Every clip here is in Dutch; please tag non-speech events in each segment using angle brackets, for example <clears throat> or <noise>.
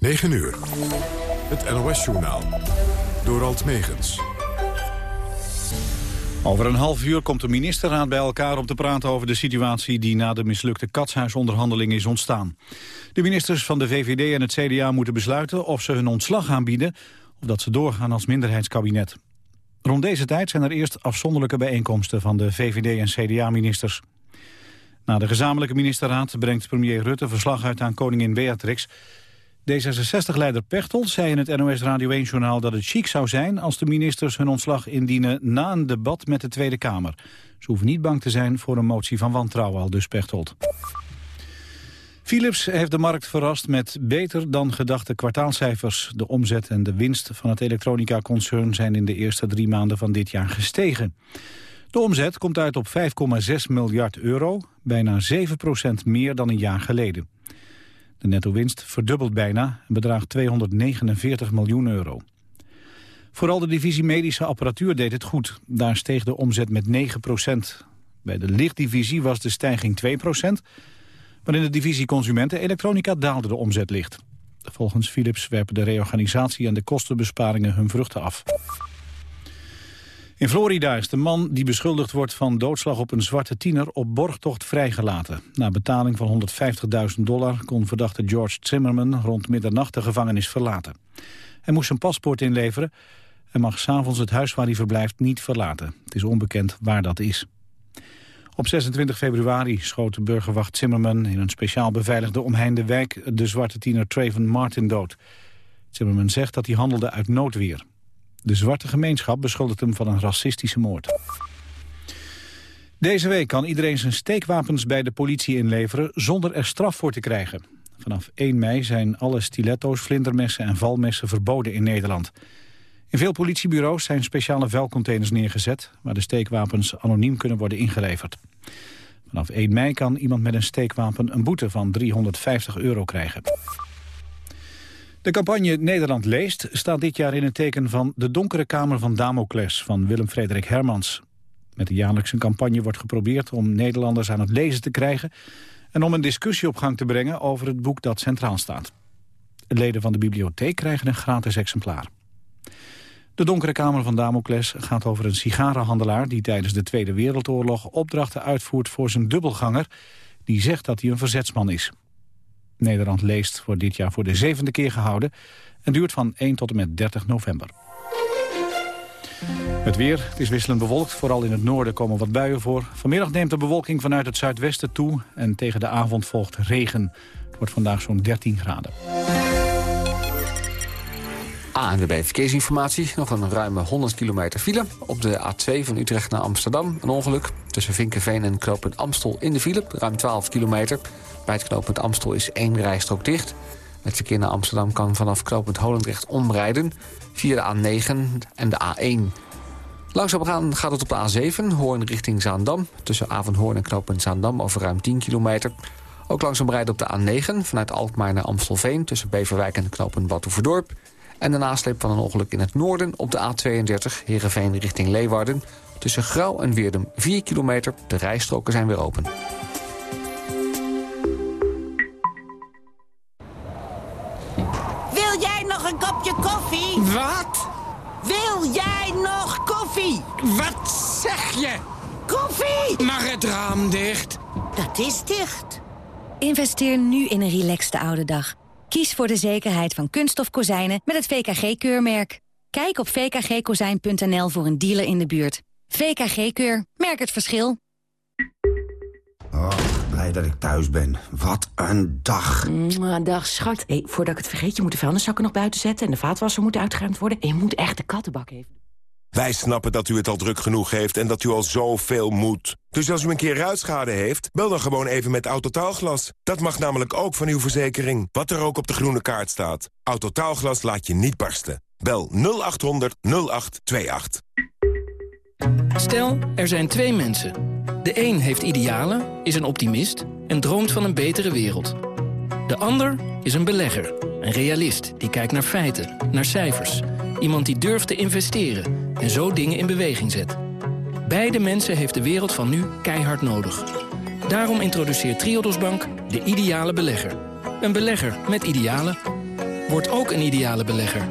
9 uur. Het NOS-journaal. Door Alt Megens. Over een half uur komt de ministerraad bij elkaar om te praten over de situatie die na de mislukte katshuisonderhandeling is ontstaan. De ministers van de VVD en het CDA moeten besluiten of ze hun ontslag aanbieden of dat ze doorgaan als minderheidskabinet. Rond deze tijd zijn er eerst afzonderlijke bijeenkomsten van de VVD en CDA-ministers. Na de gezamenlijke ministerraad brengt premier Rutte verslag uit aan koningin Beatrix. D66-leider Pechtold zei in het NOS Radio 1-journaal dat het chic zou zijn als de ministers hun ontslag indienen na een debat met de Tweede Kamer. Ze hoeven niet bang te zijn voor een motie van wantrouwen, al dus Pechtold. Philips heeft de markt verrast met beter dan gedachte kwartaalcijfers. De omzet en de winst van het elektronica-concern zijn in de eerste drie maanden van dit jaar gestegen. De omzet komt uit op 5,6 miljard euro, bijna 7% meer dan een jaar geleden. De netto-winst verdubbelt bijna en bedraagt 249 miljoen euro. Vooral de divisie medische apparatuur deed het goed. Daar steeg de omzet met 9% Bij de lichtdivisie was de stijging 2% maar in de divisie consumenten-elektronica daalde de omzet licht. Volgens Philips werpen de reorganisatie en de kostenbesparingen hun vruchten af. In Florida is de man die beschuldigd wordt van doodslag op een zwarte tiener op borgtocht vrijgelaten. Na betaling van 150.000 dollar kon verdachte George Zimmerman rond middernacht de gevangenis verlaten. Hij moest zijn paspoort inleveren en mag s'avonds het huis waar hij verblijft niet verlaten. Het is onbekend waar dat is. Op 26 februari schoot de burgerwacht Zimmerman in een speciaal beveiligde omheinde wijk de zwarte tiener Traven Martin dood. Zimmerman zegt dat hij handelde uit noodweer. De zwarte gemeenschap beschuldigt hem van een racistische moord. Deze week kan iedereen zijn steekwapens bij de politie inleveren zonder er straf voor te krijgen. Vanaf 1 mei zijn alle stiletto's, vlindermessen en valmessen verboden in Nederland. In veel politiebureaus zijn speciale vuilcontainers neergezet... waar de steekwapens anoniem kunnen worden ingeleverd. Vanaf 1 mei kan iemand met een steekwapen een boete van 350 euro krijgen. De campagne Nederland leest staat dit jaar in het teken van De Donkere Kamer van Damocles van Willem-Frederik Hermans. Met de jaarlijkse campagne wordt geprobeerd om Nederlanders aan het lezen te krijgen... en om een discussie op gang te brengen over het boek dat centraal staat. Leden van de bibliotheek krijgen een gratis exemplaar. De Donkere Kamer van Damocles gaat over een sigarenhandelaar... die tijdens de Tweede Wereldoorlog opdrachten uitvoert voor zijn dubbelganger... die zegt dat hij een verzetsman is. Nederland leest voor dit jaar voor de zevende keer gehouden... en duurt van 1 tot en met 30 november. Het weer, het is wisselend bewolkt. Vooral in het noorden komen wat buien voor. Vanmiddag neemt de bewolking vanuit het zuidwesten toe... en tegen de avond volgt regen. Het wordt vandaag zo'n 13 graden. ANWB Verkeersinformatie. Nog een ruime 100 kilometer file. Op de A2 van Utrecht naar Amsterdam. Een ongeluk tussen Vinkenveen en knooppunt Amstel in de file. Ruim 12 kilometer. Bij het knooppunt Amstel is één rijstrook dicht. Het verkeer naar Amsterdam kan vanaf knooppunt Holendrecht omrijden... via de A9 en de A1. Langzaam gaan gaat het op de A7, Hoorn richting Zaandam. Tussen Avondhoorn en knooppunt Zaandam over ruim 10 kilometer. Ook langzaam rijden op de A9 vanuit Alkmaar naar Amstelveen... tussen Beverwijk en knooppunt Batuverdorp. En de nasleep van een ongeluk in het noorden op de A32, Heerenveen richting Leeuwarden. Tussen Grauw en Weerdum 4 kilometer, de rijstroken zijn weer open. Wil jij nog een kopje koffie? Wat? Wil jij nog koffie? Wat zeg je? Koffie! Mag het raam dicht? Dat is dicht. Investeer nu in een relaxte oude dag. Kies voor de zekerheid van kunststof kozijnen met het VKG-keurmerk. Kijk op vkgkozijn.nl voor een dealer in de buurt. VKG-keur. Merk het verschil. Oh, blij dat ik thuis ben. Wat een dag. Mwah, dag, schat. Hey, voordat ik het vergeet, je moet de vuilniszakken nog buiten zetten... en de vaatwasser moet uitgeruimd worden. En je moet echt de kattenbak even... Wij snappen dat u het al druk genoeg heeft en dat u al zoveel moet. Dus als u een keer ruitschade heeft, bel dan gewoon even met Autotaalglas. Dat mag namelijk ook van uw verzekering, wat er ook op de groene kaart staat. Autotaalglas laat je niet barsten. Bel 0800 0828. Stel, er zijn twee mensen. De een heeft idealen, is een optimist en droomt van een betere wereld. De ander is een belegger, een realist die kijkt naar feiten, naar cijfers... Iemand die durft te investeren en zo dingen in beweging zet. Beide mensen heeft de wereld van nu keihard nodig. Daarom introduceert Triodos Bank de ideale belegger. Een belegger met idealen. Word ook een ideale belegger.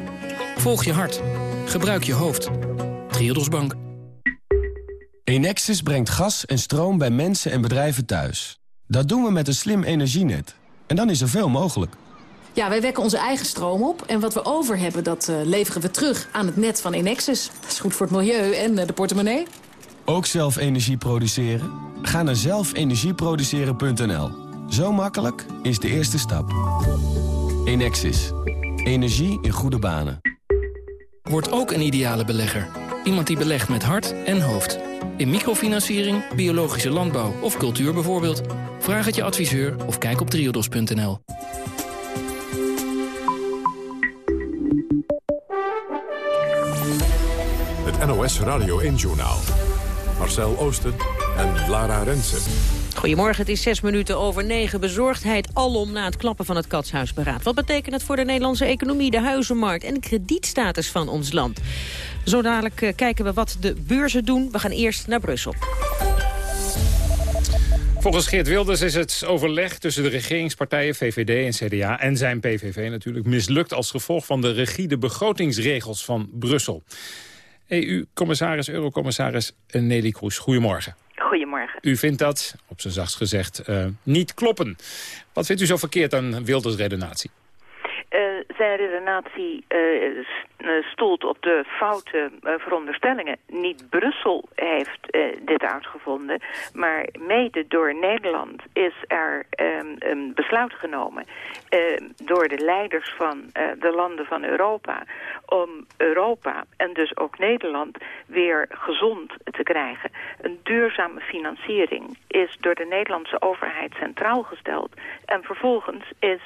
Volg je hart. Gebruik je hoofd. Triodos Bank. Enexis brengt gas en stroom bij mensen en bedrijven thuis. Dat doen we met een slim energienet. En dan is er veel mogelijk. Ja, wij wekken onze eigen stroom op. En wat we over hebben, dat uh, leveren we terug aan het net van Enexis. Dat is goed voor het milieu en uh, de portemonnee. Ook zelf energie produceren? Ga naar zelfenergieproduceren.nl. Zo makkelijk is de eerste stap. Enexis. Energie in goede banen. Word ook een ideale belegger. Iemand die belegt met hart en hoofd. In microfinanciering, biologische landbouw of cultuur bijvoorbeeld. Vraag het je adviseur of kijk op triodos.nl. NOS Radio 1-journaal. Marcel Oosten en Lara Rensen. Goedemorgen, het is zes minuten over negen. Bezorgdheid alom na het klappen van het Katshuisberaad. Wat betekent het voor de Nederlandse economie, de huizenmarkt... en de kredietstatus van ons land? Zo dadelijk uh, kijken we wat de beurzen doen. We gaan eerst naar Brussel. Volgens Geert Wilders is het overleg tussen de regeringspartijen VVD en CDA... en zijn PVV natuurlijk mislukt als gevolg van de rigide begrotingsregels van Brussel. EU-commissaris, eurocommissaris Nelly Kroes, goedemorgen. Goedemorgen. U vindt dat, op zijn zachtst gezegd, uh, niet kloppen. Wat vindt u zo verkeerd aan Wilders' redenatie? Uh, zijn redenatie uh, stoelt op de foute uh, veronderstellingen. Niet Brussel heeft dit uitgevonden, maar mede door Nederland is er um, een besluit genomen door de leiders van de landen van Europa om Europa en dus ook Nederland weer gezond te krijgen. Een duurzame financiering is door de Nederlandse overheid centraal gesteld en vervolgens is,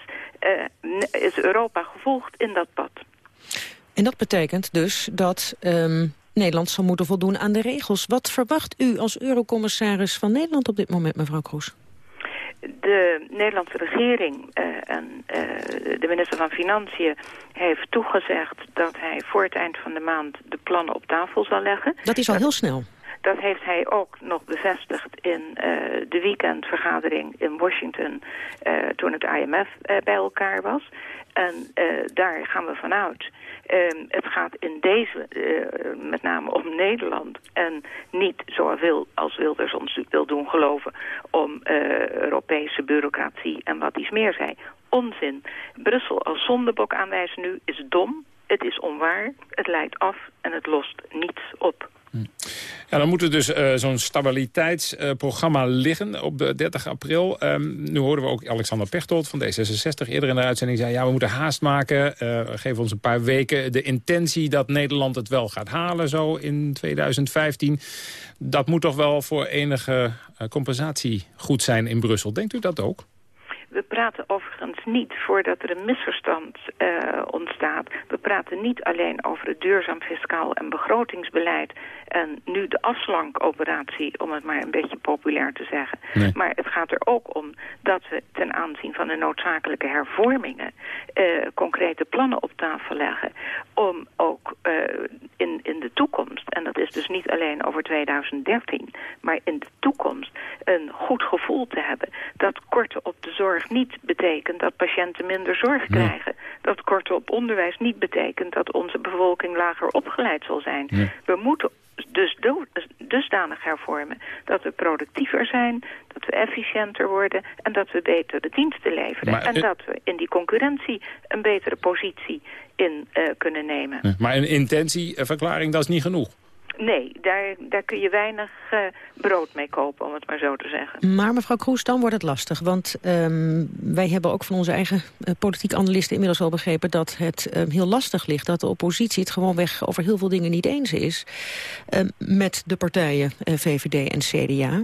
is Europa gevolgd in dat pad. En dat betekent dus dat um, Nederland zal moeten voldoen aan de regels. Wat verwacht u als eurocommissaris van Nederland op dit moment, mevrouw Kroes? De Nederlandse regering uh, en uh, de minister van Financiën heeft toegezegd dat hij voor het eind van de maand de plannen op tafel zal leggen. Dat is al heel snel. Dat heeft hij ook nog bevestigd in uh, de weekendvergadering in Washington toen het IMF bij elkaar was. En daar gaan we vanuit. Um, het gaat in deze met name om Nederland en niet wil, als Wilders ons wil doen geloven om Europese bureaucratie en wat iets meer zei. Onzin. Brussel als zondebok aanwijzen nu is dom, het is onwaar, het leidt af en het lost niets op. Ja, dan moet er dus uh, zo'n stabiliteitsprogramma uh, liggen op de 30 april. Um, nu hoorden we ook Alexander Pechtold van D66 eerder in de uitzending zei... ja, we moeten haast maken, uh, geef ons een paar weken de intentie dat Nederland het wel gaat halen zo in 2015. Dat moet toch wel voor enige compensatie goed zijn in Brussel. Denkt u dat ook? We praten overigens niet, voordat er een misverstand uh, ontstaat... we praten niet alleen over het duurzaam fiscaal en begrotingsbeleid... en nu de afslankoperatie, om het maar een beetje populair te zeggen. Nee. Maar het gaat er ook om dat we ten aanzien van de noodzakelijke hervormingen... Uh, concrete plannen op tafel leggen om ook uh, in, in de toekomst... en dat is dus niet alleen over 2013, maar in de toekomst... een goed gevoel te hebben dat korten op de zorg niet betekent dat patiënten minder zorg krijgen. Dat korten op onderwijs niet betekent dat onze bevolking lager opgeleid zal zijn. We moeten dus dusdanig hervormen dat we productiever zijn, dat we efficiënter worden en dat we betere diensten leveren. Maar, en dat we in die concurrentie een betere positie in uh, kunnen nemen. Maar een intentieverklaring, dat is niet genoeg? Nee, daar, daar kun je weinig uh, brood mee kopen, om het maar zo te zeggen. Maar mevrouw Kroes, dan wordt het lastig. Want um, wij hebben ook van onze eigen uh, politiek analisten inmiddels al begrepen... dat het uh, heel lastig ligt dat de oppositie het gewoonweg over heel veel dingen niet eens is... met de partijen VVD en CDA.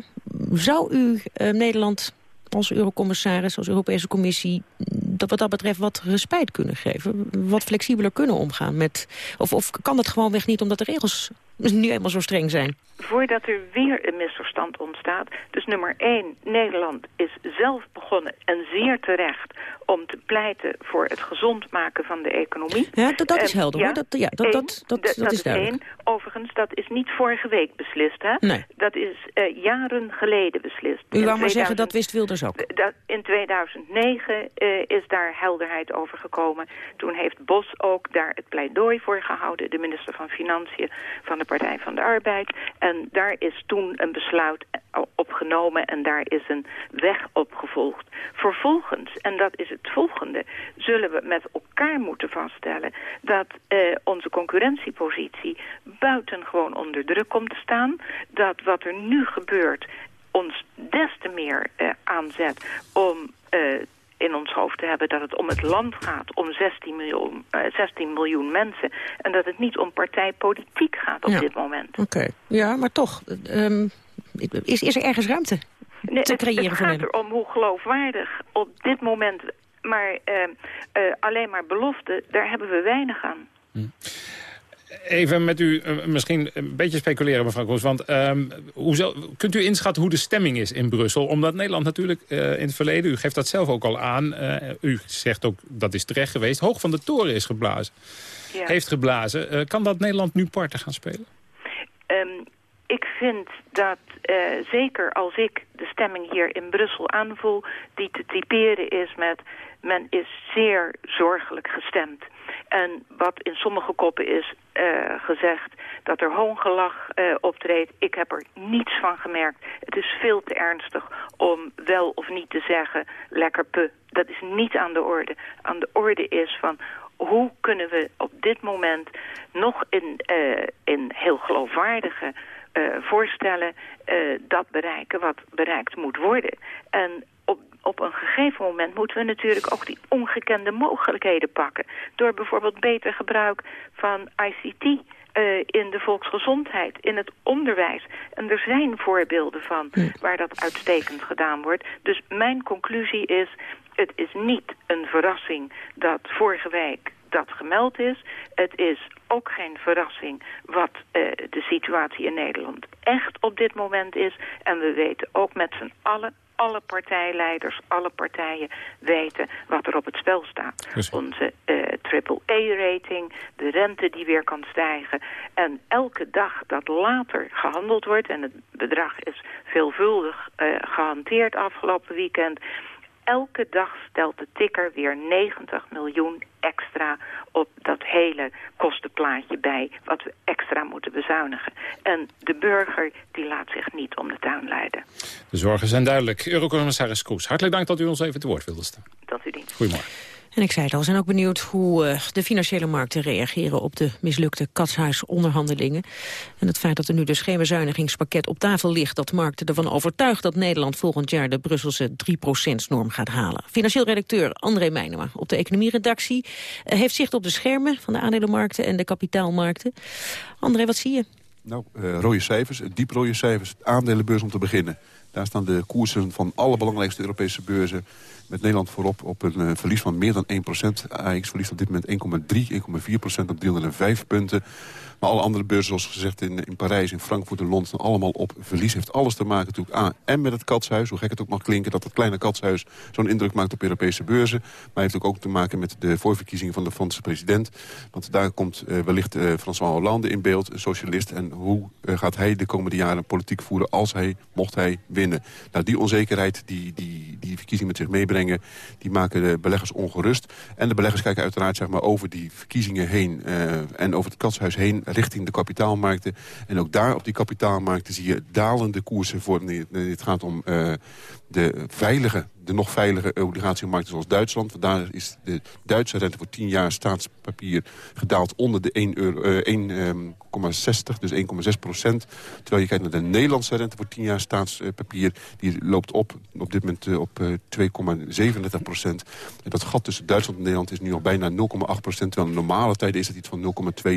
Zou u Nederland als eurocommissaris, als Europese Commissie... dat wat dat betreft wat respijt kunnen geven? Wat flexibeler kunnen omgaan met... Of, of kan dat gewoonweg niet omdat de regels nu eenmaal zo streng zijn? Voordat er weer een misverstand ontstaat. Dus nummer één, Nederland is zelf begonnen en zeer terecht om te pleiten voor het gezond maken van de economie. Ja, dat, dat is En, helder hoor. Dat, ja, dat, dat, dat, dat, is duidelijk. één. Overigens, dat is niet vorige week beslist, hè? Nee. Dat is eh, jaren geleden beslist. U wou maar zeggen, 2000 dat wist Wilders ook. dat, in 2009 eh, is daar helderheid over gekomen. Toen heeft Bos ook daar het pleidooi voor gehouden. De minister van Financiën van de Partij van de Arbeid. En daar is toen een besluit op genomen en daar is een weg op gevolgd. Vervolgens, en dat is het volgende, zullen we met elkaar moeten vaststellen... dat eh, onze concurrentiepositie buitengewoon onder druk komt te staan. Dat wat er nu gebeurt ons des te meer eh, aanzet om eh, in ons hoofd te hebben dat het om het land gaat, om 16 miljoen, eh, 16 miljoen mensen. En dat het niet om partijpolitiek gaat op Ja. dit moment. Oké, ja, maar toch. ehm, is, is er ergens ruimte Nee, te het, creëren het voor gaat erom hoe geloofwaardig op dit moment... maar eh, eh, alleen maar belofte, daar hebben we weinig aan. Even met u eh, misschien een beetje speculeren, mevrouw Kroes. Want ehm, hoe zal- kunt u inschatten hoe de stemming is in Brussel? Omdat Nederland natuurlijk eh, in het verleden, u geeft dat zelf ook al aan... eh, u zegt ook, dat is terecht geweest, hoog van de toren is geblazen. Ja. Heeft geblazen. Kan dat Nederland nu parten gaan spelen? Ehm, ik vind dat, zeker als ik de stemming hier in Brussel aanvoel... die te typeren is met... men is zeer zorgelijk gestemd. En wat in sommige koppen is eh, gezegd... dat er hoongelach eh, optreedt. Ik heb er niets van gemerkt. Het is veel te ernstig om wel of niet te zeggen... lekker pu. Dat is niet aan de orde. Aan de orde is van hoe kunnen we op dit moment nog in, eh, in heel geloofwaardige voorstellen dat bereiken wat bereikt moet worden. En op, op een gegeven moment moeten we natuurlijk ook die ongekende mogelijkheden pakken. Door bijvoorbeeld beter gebruik van ICT eh, in de volksgezondheid, in het onderwijs. En er zijn voorbeelden van waar dat uitstekend gedaan wordt. Dus mijn conclusie is, het is niet een verrassing dat vorige week dat gemeld is. Het is ook geen verrassing wat eh, de situatie in Nederland echt op dit moment is. En we weten ook met z'n allen, alle partijleiders, alle partijen weten wat er op het spel staat. Onze eh triple-A-rating, de rente die weer kan stijgen. En elke dag dat later gehandeld wordt, en het bedrag is veelvuldig eh, gehanteerd afgelopen weekend elke dag stelt de tikker weer 90 miljoen extra op dat hele kostenplaatje bij... wat we extra moeten bezuinigen. En de burger die laat zich niet om de tuin leiden. De zorgen zijn duidelijk. Eurocommissaris Kroes, hartelijk dank dat u ons even te woord wilde staan. Dat u dient. Goedemorgen. En ik zei het al, zijn ook benieuwd hoe eh, de financiële markten reageren op de mislukte katshuisonderhandelingen. En het feit dat er nu dus geen bezuinigingspakket op tafel ligt, dat markten ervan overtuigt dat Nederland volgend jaar de Brusselse 3%-norm gaat halen. Financieel redacteur André Meijnema op de economieredactie eh, heeft zicht op de schermen van de aandelenmarkten en de kapitaalmarkten. André, wat zie je? Nou, eh, rode cijfers, diep rode cijfers. Aandelenbeurs om te beginnen. Daar staan de koersen van alle belangrijkste Europese beurzen... met Nederland voorop op een eh, verlies van meer dan 1% AX verliest op dit moment 1,3, 1,4% op 305 punten. Maar alle andere beurzen, zoals gezegd in, in Parijs, in Frankfurt en Londen... allemaal op verlies. Heeft alles te maken natuurlijk A, en met het katshuis. Hoe gek het ook mag klinken dat het kleine katshuis zo'n indruk maakt op Europese beurzen. Maar heeft ook te maken met de voorverkiezingen van de Franse president. Want daar komt eh, wellicht eh, François Hollande in beeld, een socialist. En hoe gaat hij de komende jaren politiek voeren als hij, mocht hij Nou, die onzekerheid die die, die verkiezingen met zich meebrengen... die maken de beleggers ongerust. En de beleggers kijken uiteraard zeg maar, over die verkiezingen heen... eh, en over het katshuis heen richting de kapitaalmarkten. En ook daar op die kapitaalmarkten zie je dalende koersen voor... Het gaat om uh, de veilige, de nog veilige obligatiemarkten zoals Duitsland. Want daar is de Duitse rente voor 10 jaar staatspapier gedaald onder de 1,60, uh, dus 1,6 procent. Terwijl je kijkt naar de Nederlandse rente voor 10 jaar staatspapier. Die loopt op op dit moment uh, op 2,37 procent. En dat gat tussen Duitsland en Nederland is nu al bijna 0,8 procent. Terwijl in normale tijden is dat iets van 0,2,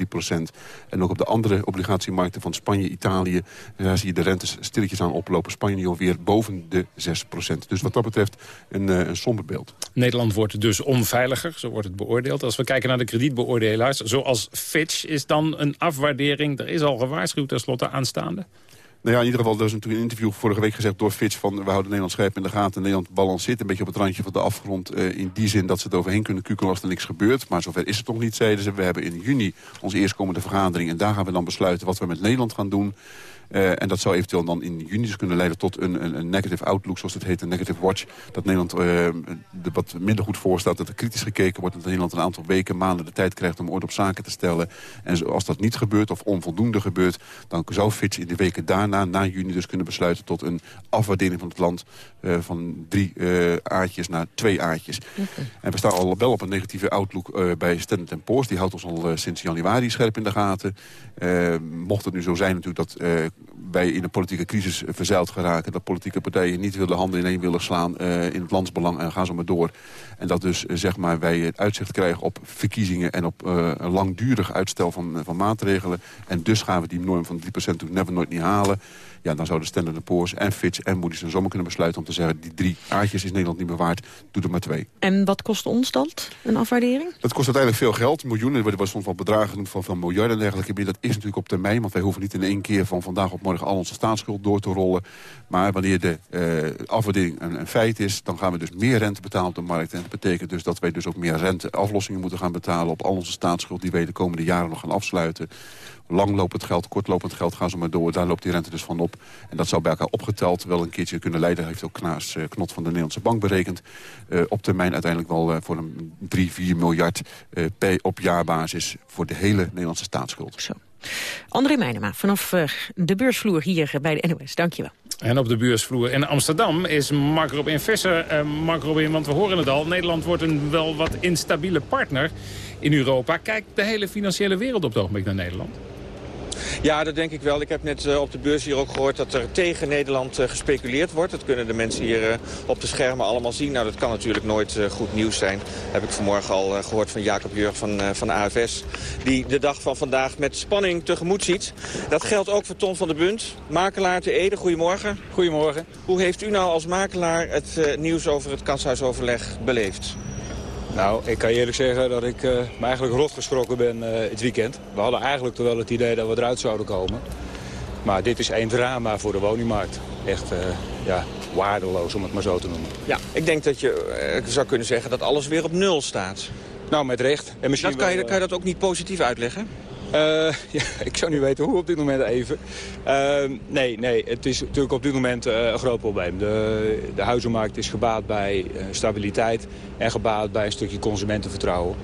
0,3 procent. En ook op de andere obligatiemarkten van Spanje, Italië... zie je de rentes stilletjes aan oplopen. Spanje nu alweer boven de 6 Dus wat dat betreft een, een somber beeld. Nederland wordt dus onveiliger, zo wordt het beoordeeld. Als we kijken naar de kredietbeoordelaars, zoals Fitch... is dan een afwaardering, er is al gewaarschuwd tenslotte aanstaande? Nou ja, in ieder geval, er is natuurlijk een interview vorige week gezegd door Fitch... van we houden Nederland scherp in de gaten. Nederland balanceert een beetje op het randje van de afgrond... Uh, in die zin dat ze het overheen kunnen kukelen als er niks gebeurt. Maar zover is het nog niet, zeiden ze. We hebben in juni onze eerstkomende vergadering... en daar gaan we dan besluiten wat we met Nederland gaan doen... Uh, en dat zou eventueel dan in juni dus kunnen leiden tot een, een, een, negative outlook, zoals het heet, een negative watch. Dat Nederland uh, wat minder goed voor staat, dat er kritisch gekeken wordt. Dat Nederland een aantal weken, maanden de tijd krijgt om orde op zaken te stellen. En als dat niet gebeurt of onvoldoende gebeurt, dan zou Fitch in de weken daarna, na juni dus kunnen besluiten tot een afwaardering van het land uh, van drie aardjes naar twee aardjes. Okay. En we staan al wel op een negatieve outlook bij Standard Poor's. Die houdt ons al sinds januari scherp in de gaten. mocht het nu zo zijn natuurlijk dat wij in een politieke crisis verzeild geraken. Dat politieke partijen niet willen handen ineen willen slaan uh, in het landsbelang en gaan zo maar door. En dat dus uh, zeg maar, wij het uitzicht krijgen op verkiezingen en op uh, een langdurig uitstel van, van maatregelen. En dus gaan we die norm van 3% toen never nooit niet halen. Ja, dan zouden Standard Poor's en Fitch en Moody's en zomaar kunnen besluiten om te zeggen... die drie aardjes is Nederland niet meer waard, doe er maar twee. En wat kost ons dat, een afwaardering? Dat kost uiteindelijk veel geld, miljoenen. Er worden soms wel bedragen genoemd van, van miljarden en dergelijke. Dat is natuurlijk op termijn, want wij hoeven niet in één keer... van vandaag op morgen al onze staatsschuld door te rollen. Maar wanneer de uh, afwaardering een, een, feit is... dan gaan we dus meer rente betalen op de markt. En dat betekent dus dat wij dus ook meer renteaflossingen moeten gaan betalen... op al onze staatsschuld die wij de komende jaren nog gaan afsluiten langlopend geld, kortlopend geld, gaan ze maar door. Daar loopt die rente dus van op. En dat zou bij elkaar opgeteld wel een keertje kunnen leiden. heeft ook Knaas uh, Knot van de Nederlandse Bank berekend. Uh, op termijn uiteindelijk wel uh, voor een 3, 4 miljard op jaarbasis... voor de hele Nederlandse staatsschuld. Zo. André Meijnema, vanaf de beursvloer hier bij de NOS. Dankjewel. En op de beursvloer in Amsterdam is Mark Robin Visser. Uh, Mark Robin, want we horen het al, Nederland wordt een wel wat instabiele partner in Europa. Kijkt de hele financiële wereld op het ogenblik naar Nederland? Ja, dat denk ik wel. Ik heb net uh, op de beurs hier ook gehoord dat er tegen Nederland uh, gespeculeerd wordt. Dat kunnen de mensen hier uh, op de schermen allemaal zien. Nou, dat kan natuurlijk nooit goed nieuws zijn. Dat heb ik vanmorgen al gehoord van Jacob Jurg van, van de AFS. Die de dag van vandaag met spanning tegemoet ziet. Dat geldt ook voor Ton van der Bunt, makelaar te Ede. Goedemorgen. Goedemorgen. Hoe heeft u nou als makelaar het nieuws over het kanshuisoverleg beleefd? Nou, ik kan je eerlijk zeggen dat ik uh, me eigenlijk rot geschrokken ben uh, het weekend. We hadden eigenlijk toch wel het idee dat we eruit zouden komen. Maar dit is één drama voor de woningmarkt. Echt uh, ja, waardeloos, om het maar zo te noemen. Ja, ik denk dat je zou kunnen zeggen dat alles weer op nul staat. Nou, met recht. En misschien dat kan, je, kan je dat ook niet positief uitleggen? Uh, ja, <laughs> ik zou niet weten hoe op dit moment even. Uh, nee, nee, het is natuurlijk op dit moment uh, een groot probleem. De, de huizenmarkt is gebaat bij stabiliteit en gebaat bij een stukje consumentenvertrouwen.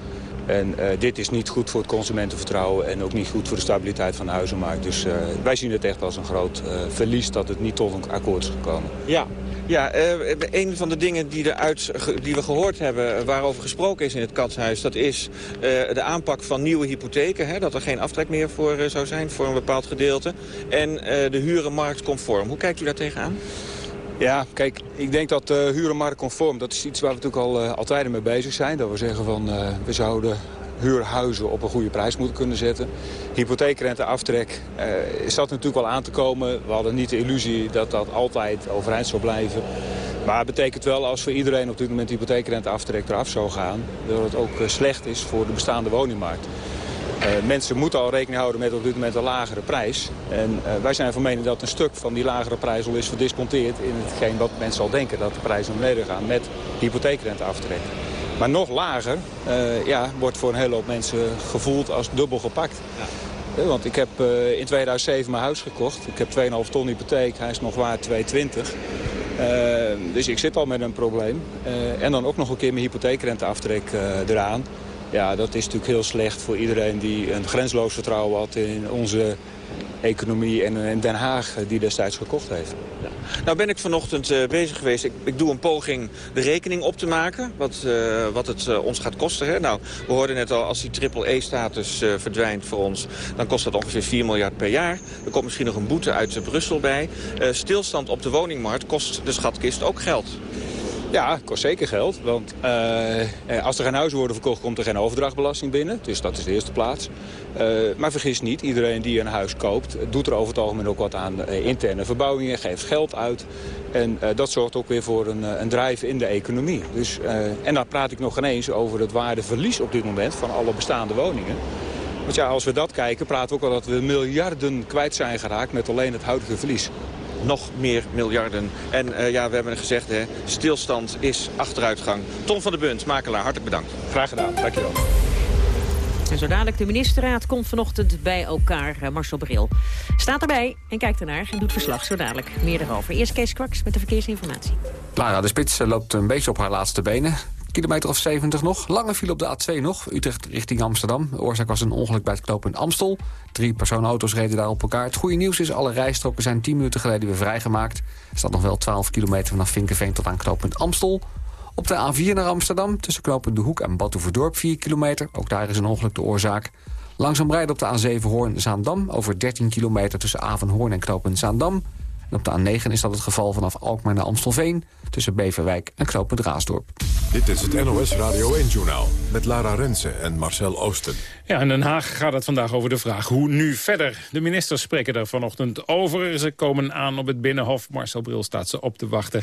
En dit is niet goed voor het consumentenvertrouwen en ook niet goed voor de stabiliteit van de huizenmarkt. Dus wij zien het echt als een groot verlies dat het niet tot een akkoord is gekomen. Ja, ja, uh, een van de dingen die, die we gehoord hebben, eh, waarover gesproken is in het katshuis... dat is uh, de aanpak van nieuwe hypotheken. Hè, dat er geen aftrek meer voor zou zijn voor een bepaald gedeelte. En de huren marktconform. Hoe kijkt u daar tegenaan? Ja, kijk, ik denk dat uh, huren marktconform, dat is iets waar we natuurlijk al, altijd mee bezig zijn. Dat we zeggen van, we zouden huurhuizen op een goede prijs moeten kunnen zetten. Hypotheekrenteaftrek is dat natuurlijk wel aan te komen. We hadden niet de illusie dat dat altijd overeind zou blijven. Maar het betekent wel als voor iedereen op dit moment de hypotheekrenteaftrek eraf zou gaan... dat het ook slecht is voor de bestaande woningmarkt. Uh, mensen moeten al rekening houden met op dit moment een lagere prijs. En uh, wij zijn van mening dat een stuk van die lagere prijs al is verdisconteerd... in hetgeen wat mensen al denken, dat de prijzen beneden gaan met hypotheekrenteaftrek. Maar nog lager uh, ja, wordt voor een hele hoop mensen gevoeld als dubbel gepakt. Ja. Want ik heb uh, in 2007 mijn huis gekocht. Ik heb 2,5 ton hypotheek. Hij is nog waard 2,20. Uh, dus ik zit al met een probleem. en dan ook nog een keer mijn hypotheekrenteaftrek eraan. Ja, dat is natuurlijk heel slecht voor iedereen die een grensloos vertrouwen had in onze economie en, en Den Haag die destijds gekocht heeft. Ja. Nou ben ik vanochtend uh, bezig geweest. Ik, ik, doe een poging de rekening op te maken. Wat, wat het ons gaat kosten. Hè? Nou, we hoorden net al, als die triple-E-status verdwijnt voor ons... dan kost dat ongeveer 4 miljard per jaar. Er komt misschien nog een boete uit Brussel bij. stilstand op de woningmarkt kost de schatkist ook geld. Ja, kost zeker geld. Want uh, als er geen huizen worden verkocht, komt er geen overdrachtbelasting binnen. Dus dat is de eerste plaats. Uh, maar vergis niet, iedereen die een huis koopt... doet er over het algemeen ook wat aan interne verbouwingen, geeft geld uit. En dat zorgt ook weer voor een, een drijf in de economie. Dus, en dan praat ik nog ineens over het waardeverlies op dit moment... van alle bestaande woningen. Want ja, als we dat kijken, praten we ook al dat we miljarden kwijt zijn geraakt... met alleen het huidige verlies nog meer miljarden. En uh, ja, we hebben gezegd, hè, stilstand is achteruitgang. Tom van der Bunt, makelaar, hartelijk bedankt. Graag gedaan, dankjewel. En zo dadelijk de ministerraad komt vanochtend bij elkaar. Uh, Marcel Bril staat erbij en kijkt ernaar en doet verslag zo dadelijk. Meer daarover. Eerst Kees Kwaks met de verkeersinformatie. Lara de Spits eh, loopt een beetje op haar laatste benen. Kilometer of 70 nog. Lange file op de A2 nog. Utrecht richting Amsterdam. De oorzaak was een ongeluk bij het knooppunt Amstel. Drie personenauto's reden daar op elkaar. Het goede nieuws is, alle rijstroken zijn 10 minuten geleden weer vrijgemaakt. Er staat nog wel 12 kilometer vanaf Vinkenveen tot aan knooppunt Amstel. Op de A4 naar Amsterdam, tussen knooppunt De Hoek en Badhoevedorp 4 kilometer. Ook daar is een ongeluk de oorzaak. Langzaam rijden op de A7 Hoorn-Zaandam over 13 kilometer tussen Avenhoorn en knooppunt Zaandam op de A9 is dat het geval vanaf Alkmaar naar Amstelveen... tussen Beverwijk en Knoopend Raasdorp. Dit is het NOS Radio 1-journaal met Lara Rensen en Marcel Oosten. Ja, in Den Haag gaat het vandaag over de vraag hoe nu verder. De ministers spreken er vanochtend over. Ze komen aan op het Binnenhof. Marcel Bril staat ze op te wachten.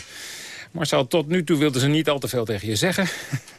Marcel, tot nu toe wilden ze niet al te veel tegen je zeggen.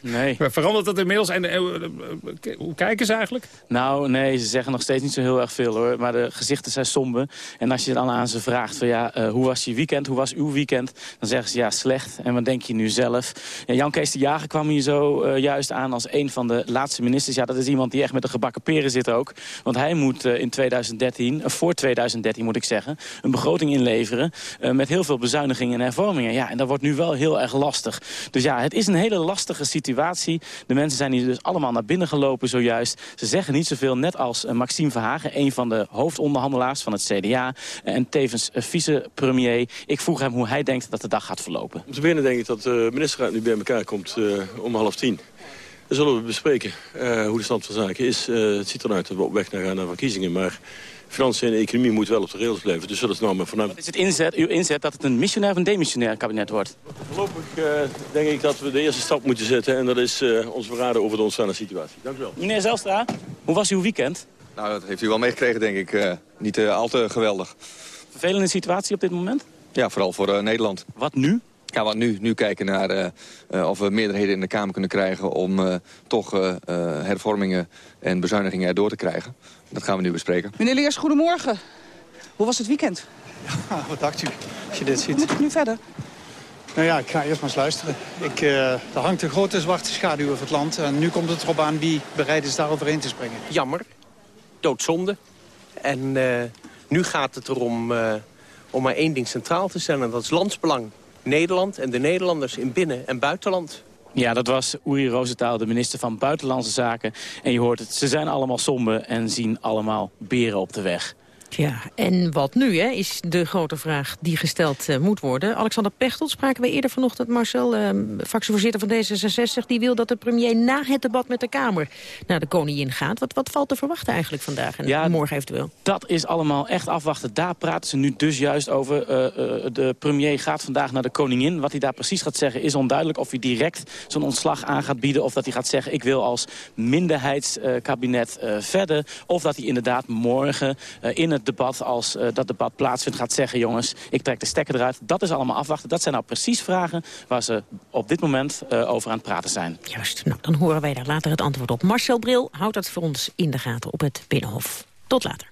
Nee. <laughs> Verandert dat inmiddels? En, uh, hoe kijken ze eigenlijk? Nou, nee, ze zeggen nog steeds niet zo heel erg veel hoor. Maar de gezichten zijn somber. En als je dan aan ze vraagt van ja, uh, hoe was je weekend? Hoe was uw weekend? Dan zeggen ze ja, slecht. En wat denk je nu zelf? Ja, Jan Kees de Jager kwam hier zo uh, juist aan als een van de laatste ministers. Ja, dat is iemand die echt met de gebakken peren zit ook. Want hij moet in 2013, voor 2013 moet ik zeggen, een begroting inleveren. met heel veel bezuinigingen en hervormingen. Ja, en dat wordt nu wel heel erg lastig. Dus ja, het is een hele lastige situatie. De mensen zijn hier dus allemaal naar binnen gelopen zojuist. Ze zeggen niet zoveel, net als uh, Maxime Verhagen... een van de hoofdonderhandelaars van het CDA... Uh, en tevens uh, vicepremier. Ik vroeg hem hoe hij denkt dat de dag gaat verlopen. Om te beginnen denk ik dat de ministerraad nu bij elkaar komt om half tien. Dan zullen we bespreken hoe de stand van zaken is. het ziet eruit dat we op weg gaan naar verkiezingen, maar financiën en economie moeten wel op de rails blijven. Dus dat is nou maar vanuit... Is het inzet, uw inzet dat het een missionair of een demissionair kabinet wordt? Voorlopig uh, denk ik dat we de eerste stap moeten zetten. En dat is uh, ons verraden over de ontstaande situatie. Dank u wel. Meneer Zelstra, hoe was uw weekend? Nou, dat heeft u wel meegekregen, denk ik. Uh, niet al te geweldig. Vervelende situatie op dit moment? Ja, vooral voor Nederland. Wat nu? Ja, wat nu, nu kijken naar uh, uh, of we meerderheden in de Kamer kunnen krijgen... om uh, toch hervormingen en bezuinigingen erdoor te krijgen. Dat gaan we nu bespreken. Meneer Leers, goedemorgen. Hoe was het weekend? Ja, <laughs> wat dacht u als je dit ziet? Moet het nu verder? Nou ja, ik ga eerst maar eens luisteren. Ik, er hangt een grote zwarte schaduw over het land. En nu komt het erop aan wie bereid is daar overheen te springen. Jammer. Doodzonde. En nu gaat het erom om maar één ding centraal te stellen. En dat is landsbelang. Nederland en de Nederlanders in binnen- en buitenland. Ja, dat was Uri Rosenthal, de minister van Buitenlandse Zaken. En je hoort het, ze zijn allemaal somber en zien allemaal beren op de weg. Ja, en wat nu, hè, is de grote vraag die gesteld uh, moet worden. Alexander Pechtold spraken we eerder vanochtend. Marcel, uh, fractievoorzitter van D66, die wil dat de premier na het debat met de Kamer naar de koningin gaat. Wat, wat valt te verwachten eigenlijk vandaag en ja, morgen eventueel? Dat is allemaal echt afwachten. Daar praten ze nu dus juist over. Uh, de premier gaat vandaag naar de koningin. Wat hij daar precies gaat zeggen is onduidelijk. Of hij direct zo'n ontslag aan gaat bieden. Of dat hij gaat zeggen, ik wil als minderheidskabinet verder. Of dat hij inderdaad morgen in het het debat, als uh, dat debat plaatsvindt, gaat zeggen... jongens, ik trek de stekker eruit. Dat is allemaal afwachten. Dat zijn nou precies vragen waar ze op dit moment uh, over aan het praten zijn. Juist, nou, dan horen wij daar later het antwoord op. Marcel Bril houdt dat voor ons in de gaten op het Binnenhof. Tot later.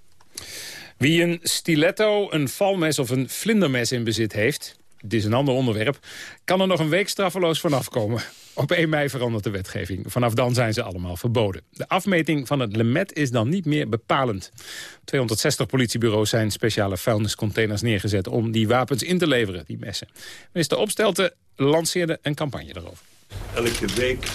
Wie een stiletto, een valmes of een vlindermes in bezit heeft... dit is een ander onderwerp, kan er nog een week straffeloos vanaf komen. Op 1 mei verandert de wetgeving. Vanaf dan zijn ze allemaal verboden. De afmeting van het lemet is dan niet meer bepalend. 260 politiebureaus zijn speciale vuilniscontainers neergezet... om die wapens in te leveren, die messen. Minister Opstelten lanceerde een campagne daarover. Elke week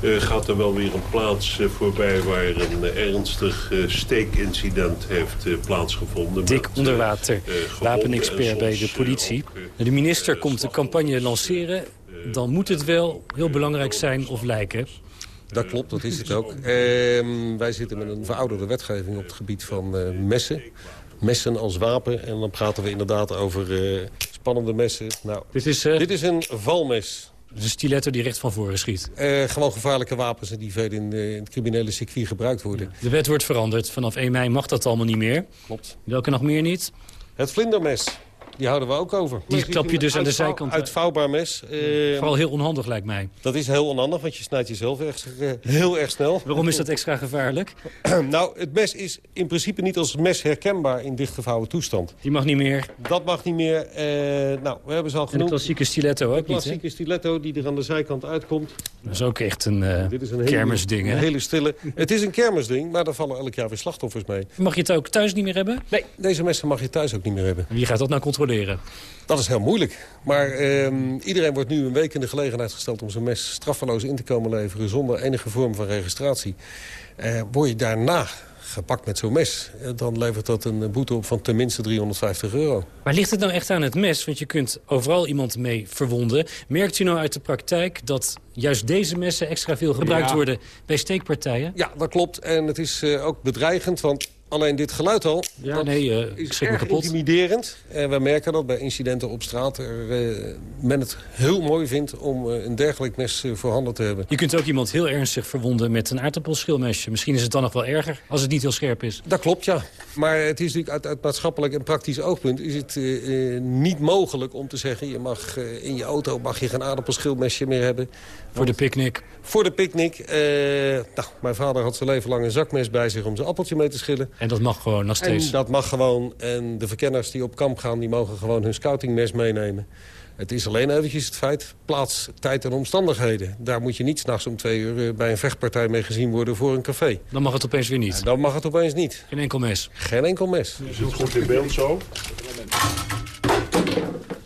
uh, gaat er wel weer een plaats uh, voorbij... waar een uh, ernstig steekincident heeft plaatsgevonden. Dick Onderwater, wapenexpert bij de politie. de minister komt de campagne lanceren dan moet het wel heel belangrijk zijn of lijken. Dat klopt, dat is het ook. Uh, <laughs> wij zitten met een verouderde wetgeving op het gebied van uh, messen. Messen als wapen. En dan praten we inderdaad over uh, spannende messen. Nou, dit, is, dit is een valmes. Dus een stiletto die recht van voren schiet? Uh, gewoon gevaarlijke wapens die veel in, in, het criminele circuit gebruikt worden. De wet wordt veranderd. Vanaf 1 mei mag dat allemaal niet meer. Klopt. Welke nog meer niet? Het vlindermes. Die houden we ook over. Die klap je dus aan de zijkant. Uitvouwbaar mes. Uh, Vooral heel onhandig lijkt mij. Dat is heel onhandig, want je snijdt jezelf echt, uh, heel erg snel. Waarom is dat extra gevaarlijk? <clears throat> nou, het mes is in principe niet als mes herkenbaar in dichtgevouwen toestand. Die mag niet meer? Dat mag niet meer. Uh, nou, we hebben ze al genoemd. En de klassieke stiletto ook De klassieke niet, stiletto die er aan de zijkant uitkomt. Dat is ook echt een, Dit is een kermisding, hele, Een hele stille. het is een kermisding, maar daar vallen elk jaar weer slachtoffers mee. Mag je het ook thuis niet meer hebben? Nee, deze messen mag je thuis ook niet meer hebben. En wie gaat dat nou controleren? Dat is heel moeilijk. Maar eh, iedereen wordt nu een week in de gelegenheid gesteld... om zijn mes straffeloos in te komen leveren zonder enige vorm van registratie. Uh, word je daarna gepakt met zo'n mes... Eh, dan levert dat een boete op van tenminste 350 euro. Maar ligt het nou echt aan het mes? Want je kunt overal iemand mee verwonden. Merkt u nou uit de praktijk dat juist deze messen extra veel gebruikt worden... bij steekpartijen? Ja, dat klopt. En het is uh, ook bedreigend, want Alleen dit geluid al, ja, nee, uh, is erg kapot. intimiderend. En we merken dat bij incidenten op straat er, uh, men het heel mooi vindt om uh, een dergelijk mes voorhanden te hebben. Je kunt ook iemand heel ernstig verwonden met een aardappelschilmesje. Misschien is het dan nog wel erger als het niet heel scherp is. Dat klopt, ja. Maar het is natuurlijk uit, uit maatschappelijk en praktisch oogpunt is het niet mogelijk om te zeggen... je mag in je auto mag je geen aardappelschilmesje meer hebben. Voor de picknick? Voor de picknick. nou, mijn vader had zijn leven lang een zakmes bij zich om zijn appeltje mee te schillen. En dat mag gewoon nog steeds? En dat mag gewoon. En de verkenners die op kamp gaan, die mogen gewoon hun scoutingmes meenemen. Het is alleen eventjes het feit, plaats, tijd en omstandigheden. Daar moet je niet s'nachts om twee uur eh, bij een vechtpartij mee gezien worden voor een café. Dan mag het opeens weer niet? dan mag het opeens niet. Geen enkel mes? Geen enkel mes. Is het goed in beeld zo?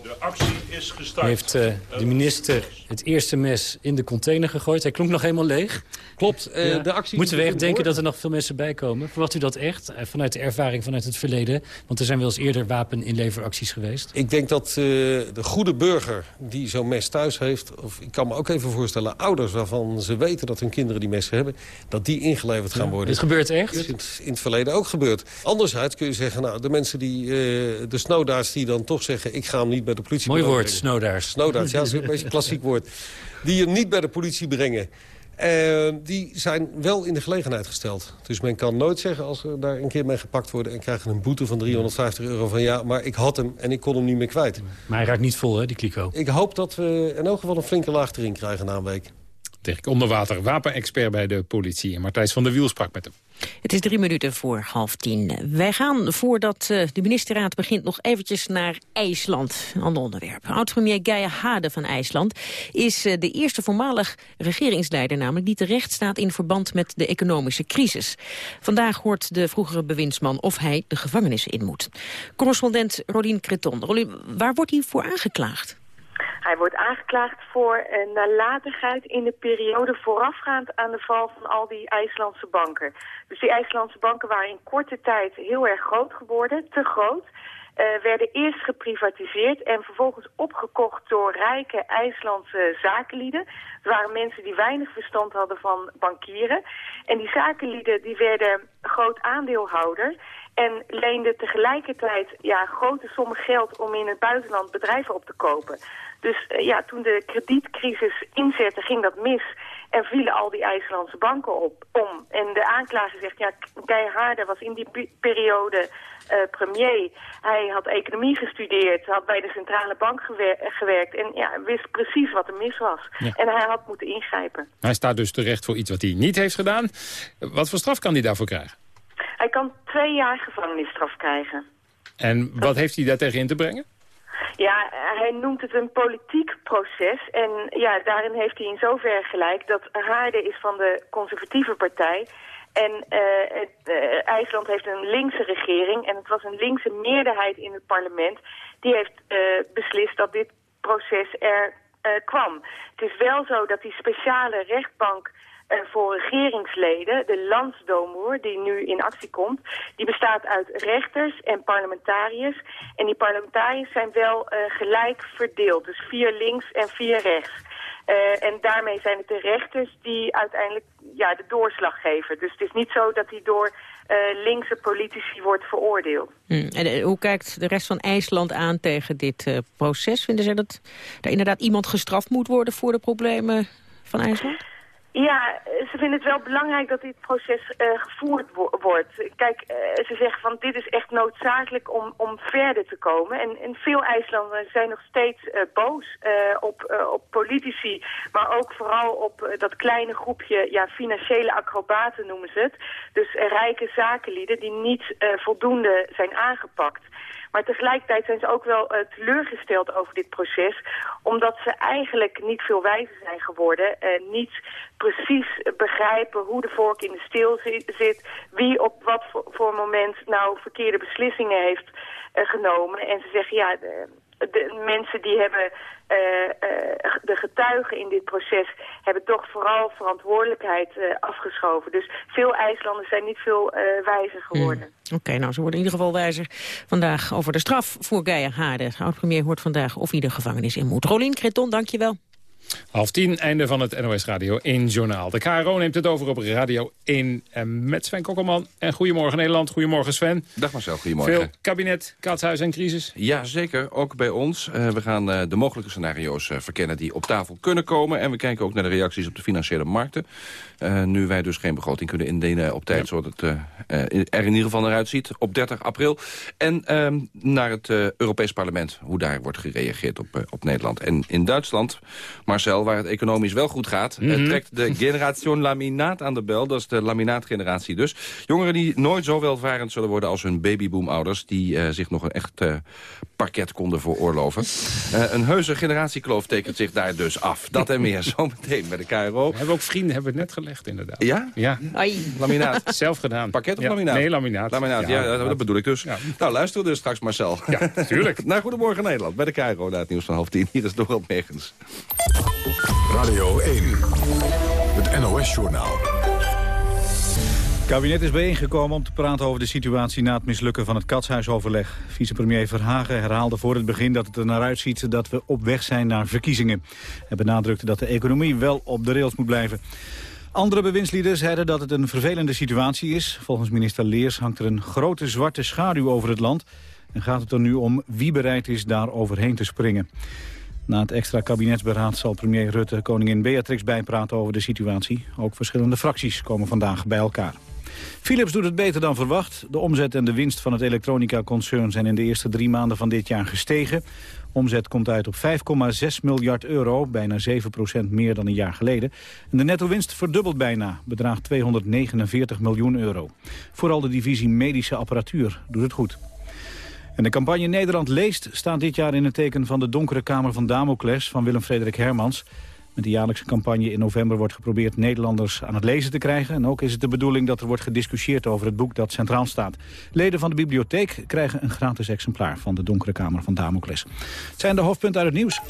De actie is gestart. Heeft uh, de minister het eerste mes in de container gegooid? Hij klonk nog helemaal leeg. Klopt. Uh, de actie Moeten we echt denken dat er nog veel mensen bij komen? Verwacht u dat echt? Uh, vanuit de ervaring vanuit het verleden? Want er zijn wel eens eerder wapeninleveracties geweest. Ik denk dat uh, de goede burger die zo'n mes thuis heeft... of ik kan me ook even voorstellen ouders waarvan ze weten dat hun kinderen die messen hebben... dat die ingeleverd gaan worden. Dit gebeurt echt? Dat is in het verleden ook gebeurd. Anderzijds kun je zeggen, nou, de mensen die... de snowdaars die dan toch zeggen... ik ga hem niet bij de politie Mooi woord, snowdaars. Snowdaars, ja, dat is een beetje een klassiek woord. Die je niet bij de politie brengen. Uh, die zijn wel in de gelegenheid gesteld. Dus men kan nooit zeggen als ze daar een keer mee gepakt worden... en krijgen een boete van 350 euro van... ja, maar ik had hem en ik kon hem niet meer kwijt. Maar hij raakt niet vol, hè, die kliko? Ik hoop dat we in elk geval een flinke laag erin krijgen na een week. Dirk Onderwater, wapenexpert bij de politie. En Martijs van der Wiel sprak met hem. Het is drie minuten voor half tien. Wij gaan, voordat uh, de ministerraad begint, nog eventjes naar IJsland. Een ander onderwerp. Oud-premier Geir Hade van IJsland is uh, de eerste voormalig regeringsleider... namelijk die terecht staat in verband met de economische crisis. Vandaag hoort de vroegere bewindsman of hij de gevangenis in moet. Correspondent Rolien Creton. Rolien, waar wordt hij voor aangeklaagd? Hij wordt aangeklaagd voor een nalatigheid in de periode voorafgaand aan de val van al die IJslandse banken. Dus die IJslandse banken waren in korte tijd heel erg groot geworden, te groot. Uh, werden eerst geprivatiseerd en vervolgens opgekocht door rijke IJslandse zakenlieden. Het waren mensen die weinig verstand hadden van bankieren. En die zakenlieden die werden groot aandeelhouder en leenden tegelijkertijd ja, grote sommen geld om in het buitenland bedrijven op te kopen. Dus uh, ja, toen de kredietcrisis inzette, ging dat mis en vielen al die IJslandse banken op, om. En de aanklager zegt, ja, Kei Harder was in die periode uh, premier. Hij had economie gestudeerd, had bij de centrale bank gewer gewerkt... en ja, wist precies wat er mis was. Ja. En hij had moeten ingrijpen. Hij staat dus terecht voor iets wat hij niet heeft gedaan. Wat voor straf kan hij daarvoor krijgen? Hij kan twee jaar gevangenisstraf krijgen. En wat heeft hij daar tegen in te brengen? Ja, hij noemt het een politiek proces. En ja, daarin heeft hij in zoverre gelijk dat Haarde is van de conservatieve partij. En uh, het, uh, IJsland heeft een linkse regering en het was een linkse meerderheid in het parlement. Die heeft uh, beslist dat dit proces er kwam. Het is wel zo dat die speciale rechtbank voor regeringsleden, de landsdomoer die nu in actie komt, die bestaat uit rechters en parlementariërs. En die parlementariërs zijn wel uh, gelijk verdeeld, dus vier links en vier rechts. en daarmee zijn het de rechters die uiteindelijk ja, de doorslag geven. Dus het is niet zo dat hij door linkse politici wordt veroordeeld. Hmm. En hoe kijkt de rest van IJsland aan tegen dit proces? Vinden ze dat er inderdaad iemand gestraft moet worden voor de problemen van IJsland? Ja, ze vinden het wel belangrijk dat dit proces uh, gevoerd wordt. Kijk, uh, ze zeggen van dit is echt noodzakelijk om, om verder te komen. En, en veel IJslanders zijn nog steeds uh, boos op, op politici, maar ook vooral op dat kleine groepje ja, financiële acrobaten noemen ze het. Dus rijke zakenlieden die niet voldoende zijn aangepakt. Maar tegelijkertijd zijn ze ook wel uh, teleurgesteld over dit proces. Omdat ze eigenlijk niet veel wijzer zijn geworden. En niet precies begrijpen hoe de vork in de steel zit. Wie op wat voor, moment nou verkeerde beslissingen heeft uh, genomen. En ze zeggen ja... de mensen die hebben, uh, uh, de getuigen in dit proces hebben toch vooral verantwoordelijkheid uh, afgeschoven. Dus veel IJslanders zijn niet veel wijzer geworden. Hmm. Oké, nou ze worden in ieder geval wijzer vandaag over de straf voor Geir Haarde. Oud-premier hoort vandaag of hij de gevangenis in moet. Rolien Kreton, dankjewel. Half tien, einde van het NOS Radio 1 Journaal. De KRO neemt het over op Radio 1 met Sven Kokkelman. En Goedemorgen Nederland. Goedemorgen Sven. Dag Marcel, goedemorgen. Veel kabinet, katshuis en crisis. Ja, zeker. Ook bij ons. Uh, we gaan uh, de mogelijke scenario's uh, verkennen die op tafel kunnen komen. En we kijken ook naar de reacties op de financiële markten. nu wij dus geen begroting kunnen indienen op tijd... Ja. zodat het er in ieder geval naar uitziet op 30 april. En ehm, naar het Europees Parlement, hoe daar wordt gereageerd op, op Nederland. En in Duitsland... Marcel, waar het economisch wel goed gaat... Mm -hmm. trekt de Generation Laminaat aan de bel. Dat is de laminaatgeneratie dus. Jongeren die nooit zo welvarend zullen worden als hun babyboomouders... die uh, zich nog een echt uh, parket konden veroorloven. Uh, een heuse generatiekloof tekent zich daar dus af. Dat en meer <laughs> zometeen bij de KRO. We hebben ook vrienden, hebben we het net gelegd inderdaad. Ja? Ja. Ai. Laminaat. <laughs> Zelf gedaan. Parket of ja. laminaat? Nee, laminaat. Laminaat, ja, ja dat bedoel ik dus. Ja. Nou, luisteren we dus straks Marcel. Ja, tuurlijk. <laughs> Naar Goedemorgen Nederland, bij de KRO, na het nieuws van half tien. Hier is Dorot Megens. Radio 1, het NOS-journaal. Het kabinet is bijeengekomen om te praten over de situatie na het mislukken van het katshuisoverleg. Vicepremier Verhagen herhaalde voor het begin dat het er naar uitziet dat we op weg zijn naar verkiezingen. Hij benadrukte dat de economie wel op de rails moet blijven. Andere bewindslieden zeiden dat het een vervelende situatie is. Volgens minister Leers hangt er een grote zwarte schaduw over het land. En gaat het er nu om wie bereid is daar overheen te springen. Na het extra kabinetsberaad zal premier Rutte koningin Beatrix bijpraten over de situatie. Ook verschillende fracties komen vandaag bij elkaar. Philips doet het beter dan verwacht. De omzet en de winst van het elektronica-concern zijn in de eerste drie maanden van dit jaar gestegen. Omzet komt uit op 5,6 miljard euro, bijna 7% meer dan een jaar geleden. En de netto-winst verdubbelt bijna, bedraagt 249 miljoen euro. Vooral de divisie medische apparatuur doet het goed. En de campagne Nederland leest staat dit jaar in het teken van de donkere kamer van Damocles van Willem-Frederik Hermans. Met de jaarlijkse campagne in november wordt geprobeerd Nederlanders aan het lezen te krijgen. En ook is het de bedoeling dat er wordt gediscussieerd over het boek dat centraal staat. Leden van de bibliotheek krijgen een gratis exemplaar van de donkere kamer van Damocles. Het zijn de hoofdpunten uit het nieuws.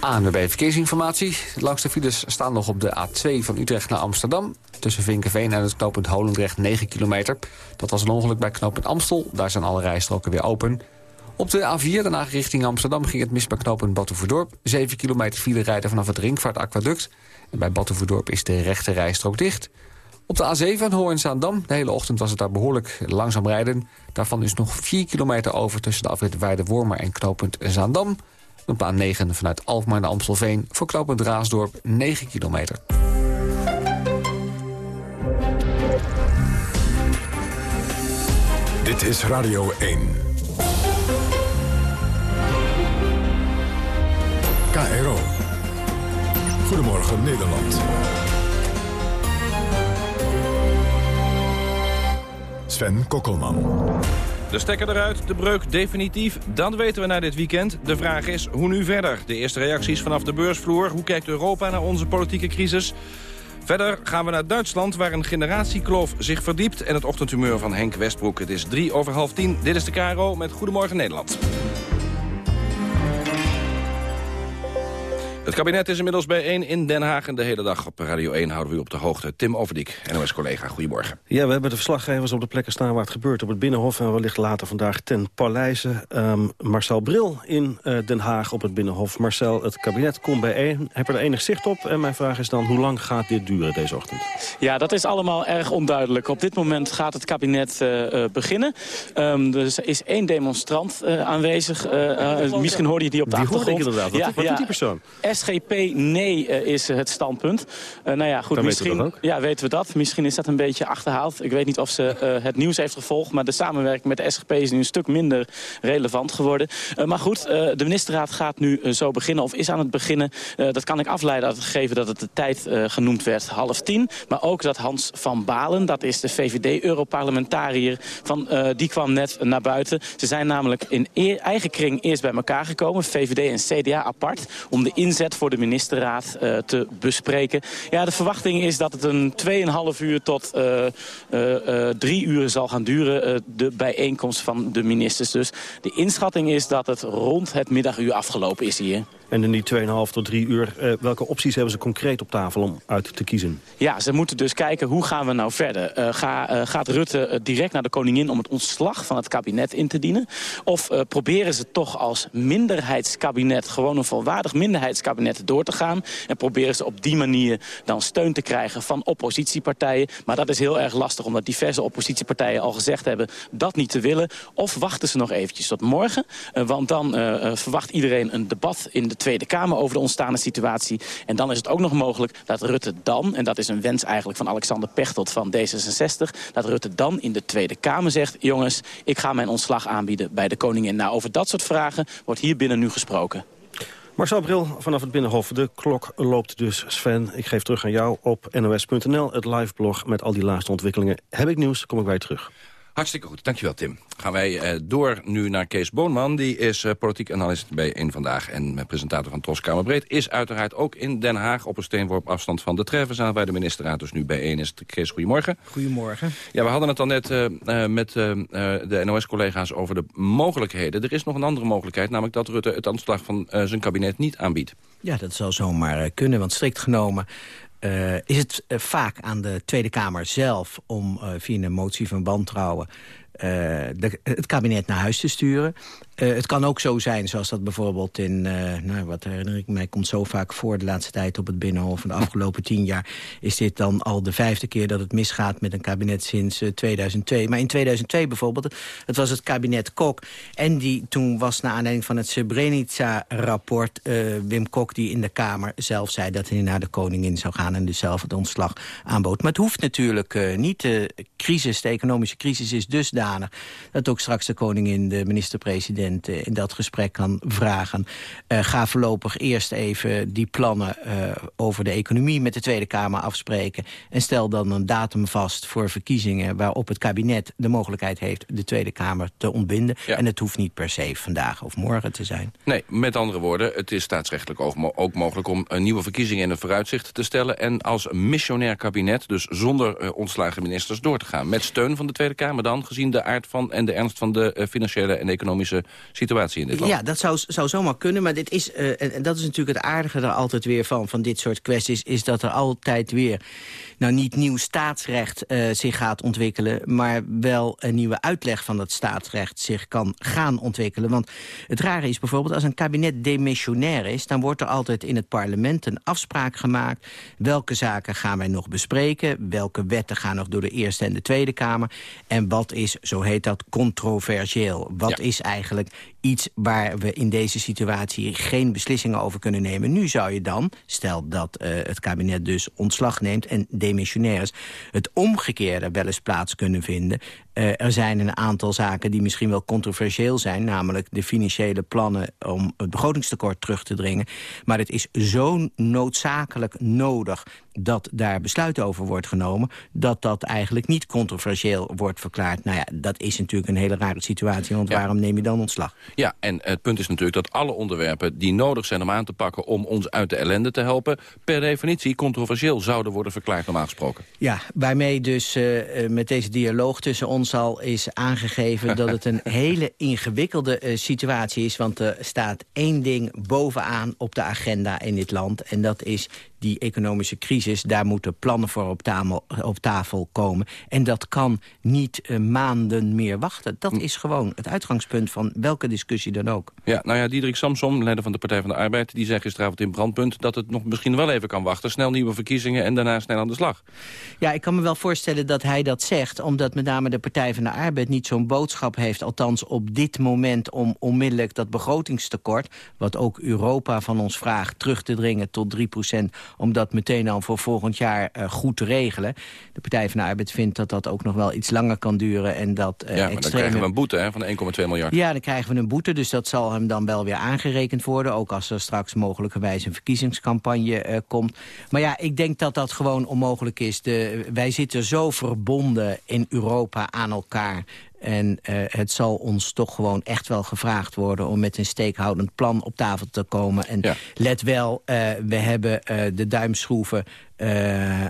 ANWB Verkeersinformatie. Langs de files staan nog op de A2 van Utrecht naar Amsterdam. Tussen Vinkenveen en het knooppunt Holendrecht 9 kilometer. Dat was een ongeluk bij knooppunt Amstel. Daar zijn alle rijstroken weer open. Op de A4 daarna richting Amsterdam ging het mis bij knooppunt Batuverdorp. 7 kilometer file rijden vanaf het Ringvaartaquaduct. En bij Batuverdorp is de rechte rijstrook dicht. Op de A7 van Hoorn-Zaandam, de hele ochtend was het daar behoorlijk langzaam rijden. Daarvan is nog 4 kilometer over tussen de afrit Weide-Wormer en knooppunt Zaandam. Op de A9 vanuit Alkmaar naar Amstelveen voor Raasdorp 9 kilometer. Dit is Radio 1. KRO. Goedemorgen Nederland. Sven Kokkelman. De stekker eruit, de breuk definitief. Dat weten we na dit weekend. De vraag is, hoe nu verder? De eerste reacties vanaf de beursvloer. Hoe kijkt Europa naar onze politieke crisis? Verder gaan we naar Duitsland, waar een generatiekloof zich verdiept... en het ochtendhumeur van Henk Westbroek. Het is drie over half tien. Dit is de KRO met Goedemorgen Nederland. Het kabinet is inmiddels bijeen in Den Haag en de hele dag op Radio 1 houden we u op de hoogte. Tim Overdiek, NOS-collega, goedemorgen. Ja, we hebben de verslaggevers op de plekken staan waar het gebeurt op het Binnenhof... en wellicht later vandaag ten Paleize. Ehm, Marcel Bril in uh, Den Haag op het Binnenhof. Marcel, het kabinet komt bijeen. Heb er enig zicht op? En mijn vraag is dan, hoe lang gaat dit duren deze ochtend? Ja, dat is allemaal erg onduidelijk. Op dit moment gaat het kabinet uh, uh, beginnen. Um, er is één demonstrant aanwezig. misschien hoorde je die op de die achtergrond. Die inderdaad. Wat, ja, wat ja. doet die persoon? SGP nee is het standpunt. nou ja, goed, Dan misschien weten we ja, weten we dat. Misschien is dat een beetje achterhaald. Ik weet niet of ze uh, het nieuws heeft gevolgd... maar de samenwerking met de SGP is nu een stuk minder relevant geworden. Maar goed, de ministerraad gaat nu zo beginnen of is aan het beginnen. dat kan ik afleiden uit het gegeven dat het de tijd genoemd werd, half tien. Maar ook dat Hans van Balen, dat is de VVD-europarlementariër... die kwam net naar buiten. Ze zijn namelijk in e eigen kring eerst bij elkaar gekomen... VVD en CDA apart, om de inzet voor de ministerraad te bespreken. Ja, de verwachting is dat het een 2,5 uur tot uh, uh, uh, drie uur zal gaan duren, de bijeenkomst van de ministers. Dus de inschatting is dat het rond het middaguur afgelopen is hier. En in die 2,5 tot 3 uur, uh, welke opties hebben ze concreet op tafel om uit te kiezen? Ja, ze moeten dus kijken hoe gaan we nou verder. Uh, ga, uh, gaat Rutte direct naar de koningin om het ontslag van het kabinet in te dienen? Of proberen ze toch als minderheidskabinet, gewoon een volwaardig minderheidskabinet door te gaan? En proberen ze op die manier dan steun te krijgen van oppositiepartijen? Maar dat is heel erg lastig, omdat diverse oppositiepartijen al gezegd hebben dat niet te willen. Of wachten ze nog eventjes tot morgen? want dan verwacht iedereen een debat in de Tweede Kamer over de ontstaande situatie. En dan is het ook nog mogelijk dat Rutte dan, en dat is een wens eigenlijk van Alexander Pechtold van D66... dat Rutte dan in de Tweede Kamer zegt... jongens, ik ga mijn ontslag aanbieden bij de koningin. Nou, over dat soort vragen wordt hier binnen nu gesproken. Marcel Bril vanaf het Binnenhof. De klok loopt dus. Sven, ik geef terug aan jou op nos.nl, het live blog met al die laatste ontwikkelingen. Heb ik nieuws, kom ik bij je terug. Hartstikke goed, dankjewel Tim. Gaan wij uh, door nu naar Kees Boonman. Die is uh, politiek analist bij Eén Vandaag en uh, presentator van Tros Kamerbreed. Is uiteraard ook in Den Haag op een steenworp afstand van de Treffenzaal... waar de ministerraad dus nu bijeen is. Kees, goedemorgen. Goedemorgen. Ja, we hadden het al net met de NOS-collega's over de mogelijkheden. Er is nog een andere mogelijkheid, namelijk dat Rutte het aanslag van zijn kabinet niet aanbiedt. Ja, dat zou zomaar kunnen, want strikt genomen uh, is het uh, vaak aan de Tweede Kamer zelf om uh, via een motie van wantrouwen het kabinet naar huis te sturen. Uh, het kan ook zo zijn, zoals dat bijvoorbeeld in... Uh, nou, wat herinner ik mij, komt zo vaak voor de laatste tijd op het Binnenhof. Van de afgelopen tien jaar is dit dan al de vijfde keer dat het misgaat met een kabinet sinds uh, 2002. Maar in 2002 bijvoorbeeld, het was het kabinet Kok. En die, toen was naar aanleiding van het Srebrenica-rapport... Wim Kok die in de Kamer zelf zei dat hij naar de koningin zou gaan... en dus zelf het ontslag aanbood. Maar het hoeft natuurlijk niet. De crisis, de economische crisis is dusdanig... dat ook straks de koningin, de minister-president in dat gesprek kan vragen. Uh, ga voorlopig eerst even die plannen uh, over de economie met de Tweede Kamer afspreken. En stel dan een datum vast voor verkiezingen waarop het kabinet de mogelijkheid heeft de Tweede Kamer te ontbinden. Ja. En het hoeft niet per se vandaag of morgen te zijn. Nee, met andere woorden, het is staatsrechtelijk ook mogelijk om een nieuwe verkiezingen in een vooruitzicht te stellen. En als missionair kabinet, dus zonder uh, ontslagen ministers, door te gaan. Met steun van de Tweede Kamer dan, gezien de aard van en de ernst van de financiële en economische situatie in dit land. Ja, dat zou, zou zomaar kunnen, maar dit is, uh, en dat is natuurlijk het aardige er altijd weer van, van dit soort kwesties, is dat er altijd weer, nou niet nieuw staatsrecht uh, zich gaat ontwikkelen, maar wel een nieuwe uitleg van dat staatsrecht zich kan gaan ontwikkelen. Want het rare is bijvoorbeeld, als een kabinet demissionair is, dan wordt er altijd in het parlement een afspraak gemaakt. Welke zaken gaan wij nog bespreken? Welke wetten gaan nog door de Eerste en de Tweede Kamer? En wat is, zo heet dat, controversieel? Wat ja. is eigenlijk iets waar we in deze situatie geen beslissingen over kunnen nemen. Nu zou je dan, stel dat uh, het kabinet dus ontslag neemt en demissionair is... het omgekeerde wel eens plaats kunnen vinden. Uh, er zijn een aantal zaken die misschien wel controversieel zijn... namelijk de financiële plannen om het begrotingstekort terug te dringen. Maar het is zo noodzakelijk nodig dat daar besluit over wordt genomen... dat dat eigenlijk niet controversieel wordt verklaard. Nou ja, dat is natuurlijk een hele rare situatie, want ja. waarom neem je dan ontslag? Ja, en het punt is natuurlijk dat alle onderwerpen die nodig zijn om aan te pakken... om ons uit de ellende te helpen, per definitie controversieel zouden worden verklaard normaal gesproken. Ja, waarmee dus uh, met deze dialoog tussen ons al is aangegeven... dat het een <laughs> hele ingewikkelde uh, situatie is. Want er staat één ding bovenaan op de agenda in dit land. En dat is die economische crisis, daar moeten plannen voor op tafel, op tafel komen. En dat kan niet uh, maanden meer wachten. Dat is gewoon het uitgangspunt van welke discussie dan ook. Ja, nou ja, Diederik Samsom, leider van de Partij van de Arbeid... die zei gisteravond in Brandpunt dat het nog misschien wel even kan wachten. Snel nieuwe verkiezingen en daarna snel aan de slag. Ja, ik kan me wel voorstellen dat hij dat zegt... omdat met name de Partij van de Arbeid niet zo'n boodschap heeft... althans op dit moment om onmiddellijk dat begrotingstekort... wat ook Europa van ons vraagt terug te dringen tot 3% om dat meteen al voor volgend jaar uh, goed te regelen. De Partij van de Arbeid vindt dat dat ook nog wel iets langer kan duren. En dat, uh, ja, maar dan krijgen we een boete hè, van 1,2 miljard. Ja, dan krijgen we een boete, dus dat zal hem dan wel weer aangerekend worden. Ook als er straks mogelijkerwijs een verkiezingscampagne uh, komt. Maar ja, ik denk dat dat gewoon onmogelijk is. De, wij zitten zo verbonden in Europa aan elkaar. En uh, het zal ons toch gewoon echt wel gevraagd worden... om met een steekhoudend plan op tafel te komen. En ja. let wel, uh, we hebben uh, de duimschroeven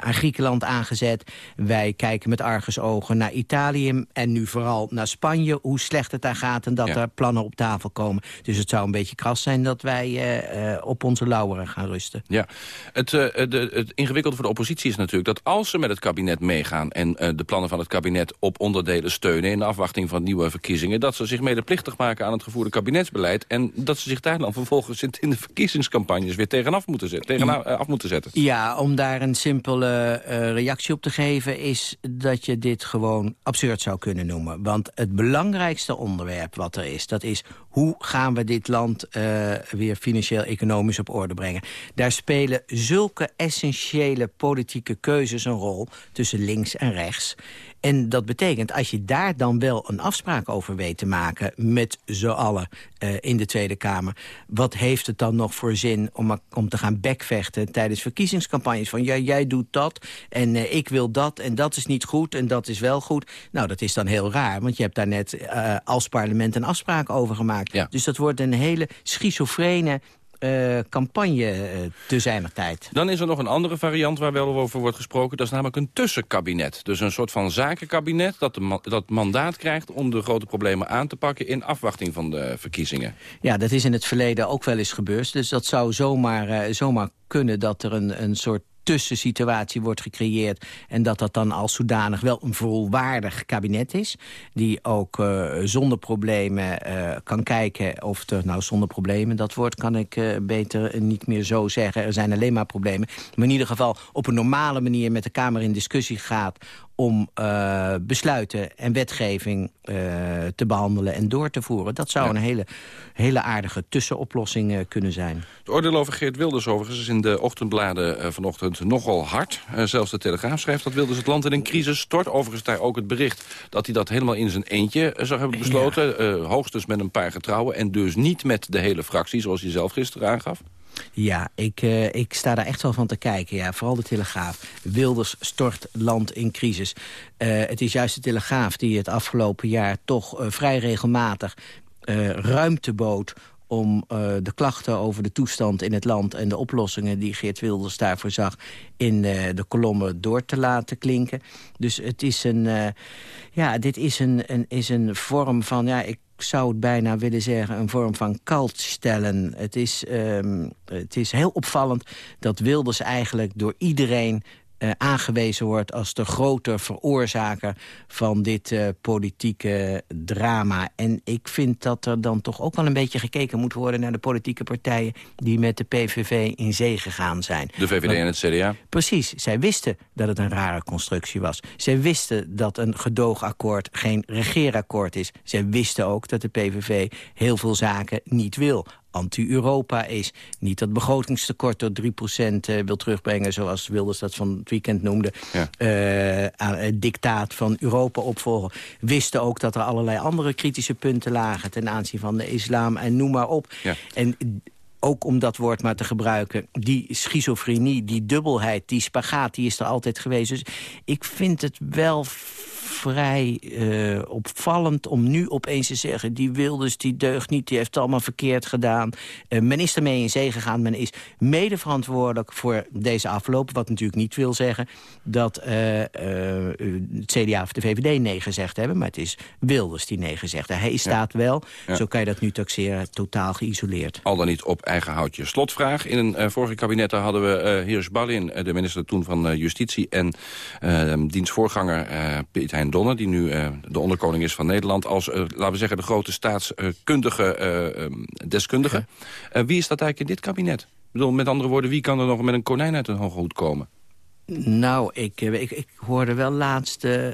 aan Griekenland aangezet. Wij kijken met argusogen naar Italië en nu vooral naar Spanje... hoe slecht het daar gaat en dat ja. er plannen op tafel komen. Dus het zou een beetje kras zijn dat wij uh, uh, op onze lauweren gaan rusten. Ja, het, de, het ingewikkelde voor de oppositie is natuurlijk... dat als ze met het kabinet meegaan en de plannen van het kabinet op onderdelen steunen... in de afwachting van nieuwe verkiezingen... dat ze zich medeplichtig maken aan het gevoerde kabinetsbeleid... en dat ze zich daar dan vervolgens in de verkiezingscampagnes weer tegenaf moeten zetten, tegenaf moeten zetten. Ja, om daar een simpele uh, reactie op te geven... is dat je dit gewoon absurd zou kunnen noemen. Want het belangrijkste onderwerp wat er is... dat is hoe gaan we dit land uh, weer financieel-economisch op orde brengen. Daar spelen zulke essentiële politieke keuzes een rol... tussen links en rechts... En dat betekent, als je daar dan wel een afspraak over weet te maken... met z'n allen uh, in de Tweede Kamer... wat heeft het dan nog voor zin om, om te gaan bekvechten... tijdens verkiezingscampagnes van ja, jij doet dat en uh, ik wil dat... en dat is niet goed en dat is wel goed. Nou, dat is dan heel raar, want je hebt daar net uh, als parlement... een afspraak over gemaakt. Ja. Dus dat wordt een hele schizofrene uh, campagne uh, te zijner tijd. Dan is er nog een andere variant waar wel over wordt gesproken. Dat is namelijk een tussenkabinet. Dus een soort van zakenkabinet dat, de ma dat mandaat krijgt... om de grote problemen aan te pakken in afwachting van de verkiezingen. Ja, dat is in het verleden ook wel eens gebeurd. Dus dat zou zomaar, uh, zomaar kunnen dat er een, een soort tussensituatie wordt gecreëerd... en dat dat dan als zodanig wel een volwaardig kabinet is... die ook uh, zonder problemen uh, kan kijken of er... nou, zonder problemen, dat woord kan ik uh, beter niet meer zo zeggen. Er zijn alleen maar problemen. Maar in ieder geval op een normale manier met de Kamer in discussie gaat om uh, besluiten en wetgeving uh, te behandelen en door te voeren. Dat zou ja. een hele, hele aardige tussenoplossing uh, kunnen zijn. Het oordeel over Geert Wilders overigens is in de ochtendbladen vanochtend nogal hard. zelfs de Telegraaf schrijft dat Wilders het land in een crisis stort. Overigens daar ook het bericht dat hij dat helemaal in zijn eentje zou hebben besloten. Ja. hoogstens met een paar getrouwen en dus niet met de hele fractie zoals hij zelf gisteren aangaf. Ja, ik, uh, ik sta daar echt wel van te kijken. Ja, vooral de Telegraaf. Wilders stort land in crisis. Uh, het is juist de Telegraaf die het afgelopen jaar toch uh, vrij regelmatig ruimte bood om uh, de klachten over de toestand in het land... en de oplossingen die Geert Wilders daarvoor zag... in uh, de kolommen door te laten klinken. Dus het is een... Uh, ja, dit is een, een, is een vorm van... Ja, ik zou het bijna willen zeggen, een vorm van stellen. Het is, um, het is heel opvallend dat Wilders eigenlijk door iedereen uh, aangewezen wordt als de grote veroorzaker van dit uh, politieke drama. En ik vind dat er dan toch ook wel een beetje gekeken moet worden... naar de politieke partijen die met de PVV in zee gegaan zijn. De VVD Want, en het CDA? Precies. Zij wisten dat het een rare constructie was. Zij wisten dat een gedoogakkoord geen regeerakkoord is. Zij wisten ook dat de PVV heel veel zaken niet wil anti-Europa is. Niet dat begrotingstekort tot 3% uh, wil terugbrengen... zoals Wilders dat van het weekend noemde... Ja. Uh, aan het dictaat van Europa opvolgen. Wisten ook dat er allerlei andere kritische punten lagen... ten aanzien van de islam en noem maar op. Ja. En ook om dat woord maar te gebruiken... die schizofrenie, die dubbelheid, die spagaat, die is er altijd geweest. Dus ik vind het wel vrij uh, opvallend om nu opeens te zeggen... die Wilders, die deugt niet, die heeft het allemaal verkeerd gedaan. Uh, men is ermee in zee gegaan. Men is mede verantwoordelijk voor deze afloop. Wat natuurlijk niet wil zeggen dat uh, het CDA of de VVD nee gezegd hebben. Maar het is Wilders die nee gezegd heeft. Hij staat wel, ja. zo kan je dat nu taxeren, totaal geïsoleerd. Al dan niet op eigen houtje. Slotvraag. In een vorige kabinet hadden we Hirsch Ballin, de minister toen van Justitie... en diens voorganger Piet Hein Donner, die nu de onderkoning is van Nederland... als, laten we zeggen, de grote staatskundige deskundige. wie is dat eigenlijk in dit kabinet? Ik bedoel, met andere woorden, wie kan er nog met een konijn uit een hoge hoed komen? Nou, ik, ik, ik hoorde wel laatst uh,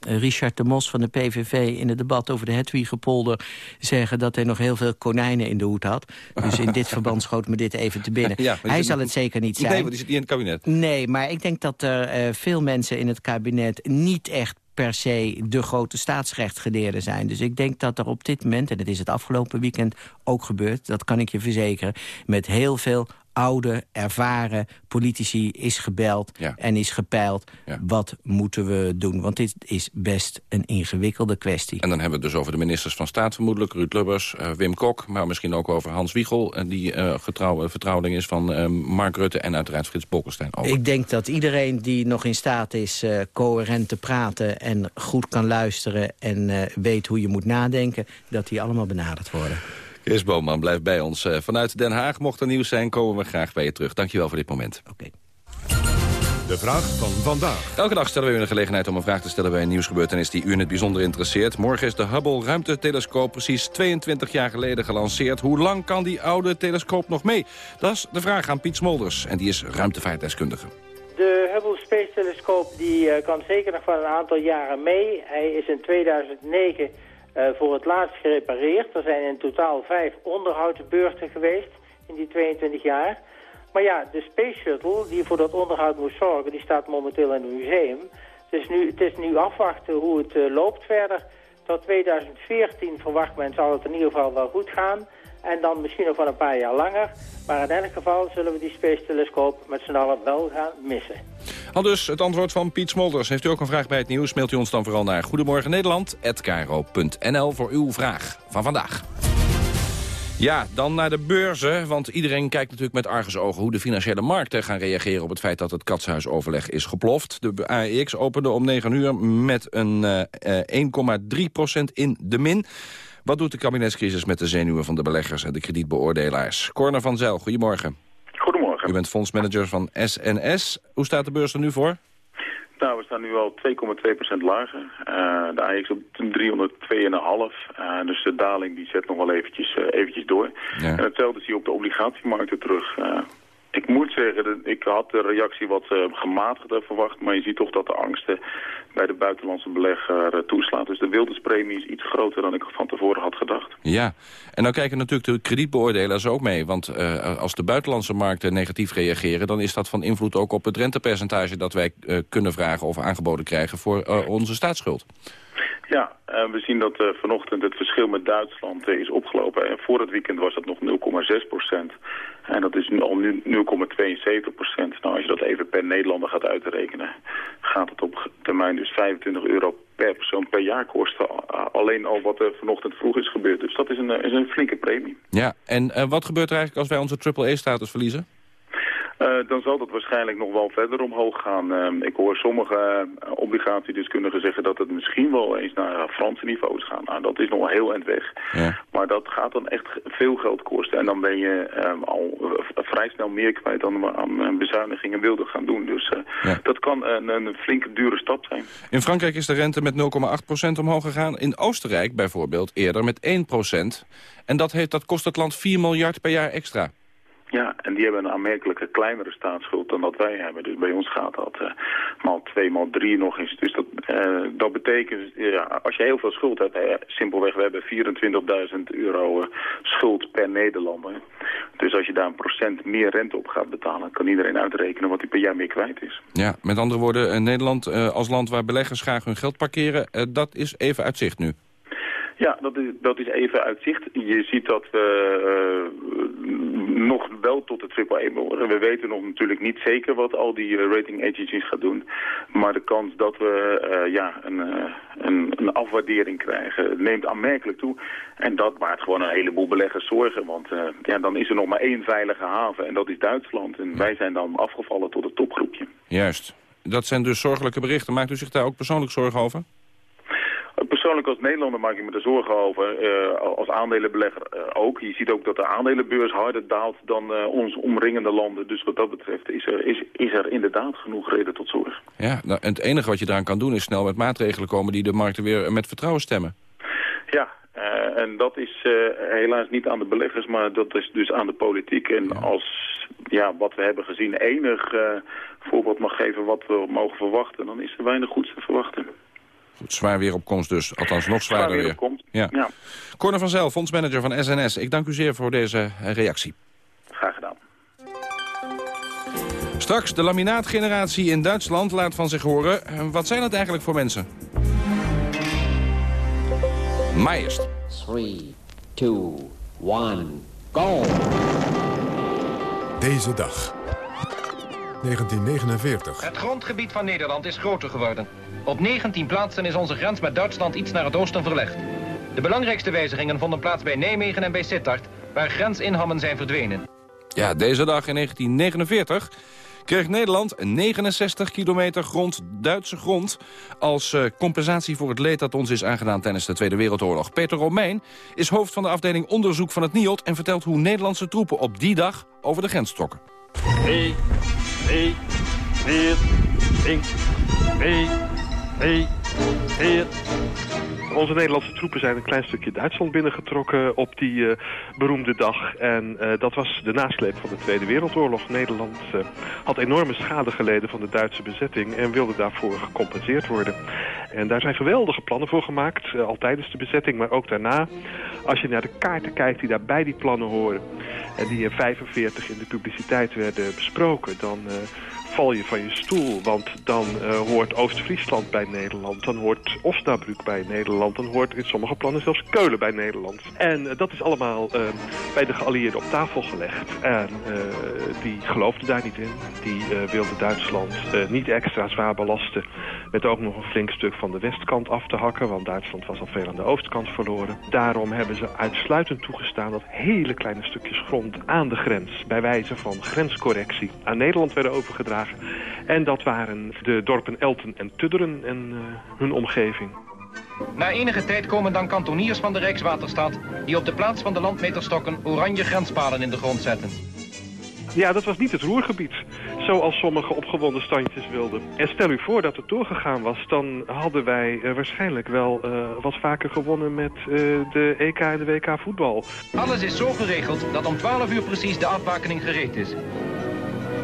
Richard de Mos van de PVV... in het debat over de Hedwigepolder zeggen... dat hij nog heel veel konijnen in de hoed had. Dus in dit verband schoot me dit even te binnen. <laughs> Ja, hij zal het zeker niet zijn. Nee, want die zit niet in het kabinet. Nee, maar ik denk dat er uh, veel mensen in het kabinet... niet echt per se de grote staatsrechtgeleerden zijn. Dus ik denk dat er op dit moment, en het is het afgelopen weekend ook gebeurd... dat kan ik je verzekeren, met heel veel oude, ervaren politici is gebeld en is gepeild. Wat moeten we doen? Want dit is best een ingewikkelde kwestie. En dan hebben we het dus over de ministers van Staat vermoedelijk. Ruud Lubbers, uh, Wim Kok, maar misschien ook over Hans Wiegel... Uh, die uh, getrouw, vertrouweling is van Mark Rutte en uiteraard Frits Bolkestein ook. Ik denk dat iedereen die nog in staat is coherent te praten... en goed kan luisteren en weet hoe je moet nadenken... dat die allemaal benaderd worden. Chris Boomman blijft bij ons. Eh, vanuit Den Haag mocht er nieuws zijn, komen we graag bij je terug. Dankjewel voor dit moment. Oké. De vraag van vandaag. Elke dag stellen we u de gelegenheid om een vraag te stellen bij een nieuwsgebeurtenis die u in het bijzonder interesseert. Morgen is de Hubble ruimtetelescoop precies 22 jaar geleden gelanceerd. Hoe lang kan die oude telescoop nog mee? Dat is de vraag aan Piet Smolders en die is ruimtevaartdeskundige. De Hubble Space Telescoop die, uh, kan zeker nog wel een aantal jaren mee. Hij is in 2009 uh, voor het laatst gerepareerd. Er zijn in totaal vijf onderhoudsbeurten geweest in die 22 jaar. Maar ja, de Space Shuttle die voor dat onderhoud moest zorgen, die staat momenteel in een museum. Dus nu, het is nu afwachten hoe het uh, loopt verder. Tot 2014 verwacht men zal het in ieder geval wel goed gaan. En dan misschien nog wel een paar jaar langer. Maar in elk geval zullen we die Space-telescoop met z'n allen wel gaan missen. Al dus het antwoord van Piet Smolders. Heeft u ook een vraag bij het nieuws, mailt u ons dan vooral naar Goedemorgen Nederland@kro.nl voor uw vraag van vandaag. Ja, dan naar de beurzen, want iedereen kijkt natuurlijk met argusogen... hoe de financiële markten gaan reageren op het feit dat het katshuisoverleg is geploft. De AEX opende om 9 uur met een uh, 1,3% in de min. Wat doet de kabinetscrisis met de zenuwen van de beleggers en de kredietbeoordelaars? Corner van Zel, goedemorgen. Goedemorgen. U bent fondsmanager van SNS. Hoe staat de beurs er nu voor? Nou, we staan nu al 2,2% lager. Uh, de AX op 302,5. Uh, dus de daling die zet nog wel eventjes, uh, eventjes door. Ja. En hetzelfde zie je op de obligatiemarkten terug. Ik moet zeggen, ik had de reactie wat uh, gematigder verwacht, maar je ziet toch dat de angsten bij de buitenlandse belegger uh, toeslaat. Dus de wilderspremie is iets groter dan ik van tevoren had gedacht. Ja, en dan kijken natuurlijk de kredietbeoordelaars ook mee. Want uh, als de buitenlandse markten negatief reageren... dan is dat van invloed ook op het rentepercentage dat wij kunnen vragen of aangeboden krijgen voor onze staatsschuld. Ja, uh, we zien dat uh, vanochtend het verschil met Duitsland uh, is opgelopen. En voor het weekend was dat nog 0,6 procent. En dat is al nu 0,72 procent. Nou, als je dat even per Nederlander gaat uitrekenen... gaat het op termijn dus 25 euro per persoon per jaar kosten. Alleen al wat er vanochtend vroeg is gebeurd. Dus dat is een, is een flinke premie. Ja, en wat gebeurt er eigenlijk als wij onze AAA-status verliezen? Uh, dan zal dat waarschijnlijk nog wel verder omhoog gaan. Uh, ik hoor sommige uh, obligatiedeskundigen zeggen dat het misschien wel eens naar Franse niveaus gaat. Nou, dat is nog heel eind weg. Ja. Maar dat gaat dan echt veel geld kosten. En dan ben je al vrij snel meer kwijt dan we aan bezuinigingen wilden gaan doen. Dus ja. dat kan een, een, flinke dure stap zijn. In Frankrijk is de rente met 0,8% omhoog gegaan. In Oostenrijk bijvoorbeeld eerder met 1%. En dat, heeft, dat kost het land 4 miljard per jaar extra. Ja, en die hebben een aanmerkelijke kleinere staatsschuld dan dat wij hebben. Dus bij ons gaat dat uh, maal twee, maal drie nog eens. Dus dat, uh, dat betekent, ja, als je heel veel schuld hebt, hè, simpelweg, we hebben 24.000 euro schuld per Nederlander. Dus als je daar een procent meer rente op gaat betalen, kan iedereen uitrekenen wat hij per jaar meer kwijt is. Ja, met andere woorden, Nederland als land waar beleggers graag hun geld parkeren, dat is even uit zicht nu. Ja, dat is, dat is even uitzicht. Je ziet dat we uh, nog wel tot de triple E behoren. We weten nog natuurlijk niet zeker wat al die uh, rating agencies gaan doen. Maar de kans dat we uh, ja, een, een, een, afwaardering krijgen neemt aanmerkelijk toe. En dat baart gewoon een heleboel beleggers zorgen. Want ja, dan is er nog maar één veilige haven en dat is Duitsland. En wij zijn dan afgevallen tot het topgroepje. Juist. Dat zijn dus zorgelijke berichten. Maakt u zich daar ook persoonlijk zorgen over? Persoonlijk als Nederlander maak ik me er zorgen over. Uh, als aandelenbelegger uh, ook. Je ziet ook dat de aandelenbeurs harder daalt dan uh, ons omringende landen. Dus wat dat betreft is er, is, is er inderdaad genoeg reden tot zorg. Ja, nou, en het enige wat je daaraan kan doen is snel met maatregelen komen... die de markten weer met vertrouwen stemmen. Ja, en dat is helaas niet aan de beleggers, maar dat is dus aan de politiek. En ja. als ja, wat we hebben gezien enig voorbeeld mag geven wat we mogen verwachten... dan is er weinig goeds te verwachten. Goed, zwaar weer op komst dus. Althans, nog zwaarder zwaar weer. Ja. ja. Corner van Zel, fondsmanager van SNS. Ik dank u zeer voor deze reactie. Graag gedaan. Straks, de laminaatgeneratie in Duitsland laat van zich horen. Wat zijn het eigenlijk voor mensen? Maar eerst. 3, 2, 1, go! Deze dag. 1949. Het grondgebied van Nederland is groter geworden. Op 19 plaatsen is onze grens met Duitsland iets naar het oosten verlegd. De belangrijkste wijzigingen vonden plaats bij Nijmegen en bij Sittard, waar grensinhammen zijn verdwenen. Ja, deze dag in 1949 kreeg Nederland 69 kilometer grond, Duitse grond... als uh, compensatie voor het leed dat ons is aangedaan tijdens de Tweede Wereldoorlog. Peter Romein is hoofd van de afdeling onderzoek van het NIOD... en vertelt hoe Nederlandse troepen op die dag over de grens trokken. 3, 2, 4, 1, 2, 3, 4... Onze Nederlandse troepen zijn een klein stukje Duitsland binnengetrokken op die uh, beroemde dag. En uh, dat was de nasleep van de Tweede Wereldoorlog. Nederland uh, had enorme schade geleden van de Duitse bezetting en wilde daarvoor gecompenseerd worden. En daar zijn geweldige plannen voor gemaakt, al tijdens de bezetting, maar ook daarna. Als je naar de kaarten kijkt die daarbij die plannen horen en die in 45 in de publiciteit werden besproken, dan val je van je stoel. Want dan uh, hoort Oost-Friesland bij Nederland. Dan hoort Osnabrück bij Nederland. Dan hoort in sommige plannen zelfs Keulen bij Nederland. En uh, dat is allemaal uh, bij de geallieerden op tafel gelegd. En die geloofden daar niet in. Die wilden Duitsland niet extra zwaar belasten. Met ook nog een flink stuk van de westkant af te hakken. Want Duitsland was al veel aan de oostkant verloren. Daarom hebben ze uitsluitend toegestaan dat hele kleine stukjes grond aan de grens... bij wijze van grenscorrectie aan Nederland werden overgedragen. En dat waren de dorpen Elten en Tudderen en uh, hun omgeving. Na enige tijd komen dan kantoniers van de Rijkswaterstaat... die op de plaats van de landmeterstokken oranje grenspalen in de grond zetten. Ja, dat was niet het roergebied, zoals sommige opgewonden standjes wilden. En stel u voor dat het doorgegaan was, dan hadden wij uh, waarschijnlijk wel uh, wat vaker gewonnen met uh, de EK en de WK voetbal. Alles is zo geregeld dat om 12 uur precies de afbakening gereed is.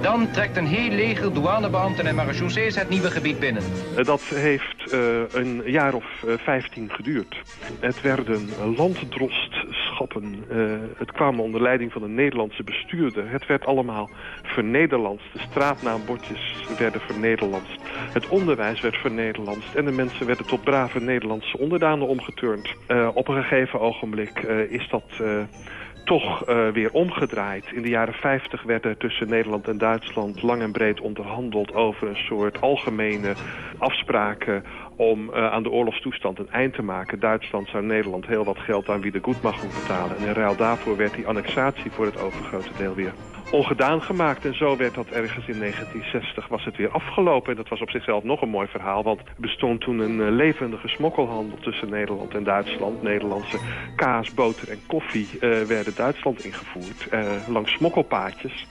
Dan trekt een heel leger douanebeambten en marechaussees het nieuwe gebied binnen. Dat heeft uh, een jaar of uh, 15 geduurd. Het werden landdrostschappen. Uh, het kwam onder leiding van een Nederlandse bestuurder. Het werd allemaal vernederlandst. De straatnaambordjes werden vernederlandst. Het onderwijs werd vernederlandst. En de mensen werden tot brave Nederlandse onderdanen omgeturnd. Uh, op een gegeven ogenblik uh, is dat toch uh, weer omgedraaid. In de jaren 50 werd er tussen Nederland en Duitsland lang en breed onderhandeld over een soort algemene afspraken om uh, aan de oorlogstoestand een eind te maken. Duitsland zou Nederland heel wat geld aan wie de Goedmacht moet betalen. En in ruil daarvoor werd die annexatie voor het overgrote deel weer ongedaan gemaakt. En zo werd dat ergens in 1960 was het weer afgelopen. En dat was op zichzelf nog een mooi verhaal. Want er bestond toen een uh, levendige smokkelhandel tussen Nederland en Duitsland. Nederlandse kaas, boter en koffie uh, werden Duitsland ingevoerd. Uh, langs smokkelpaadjes.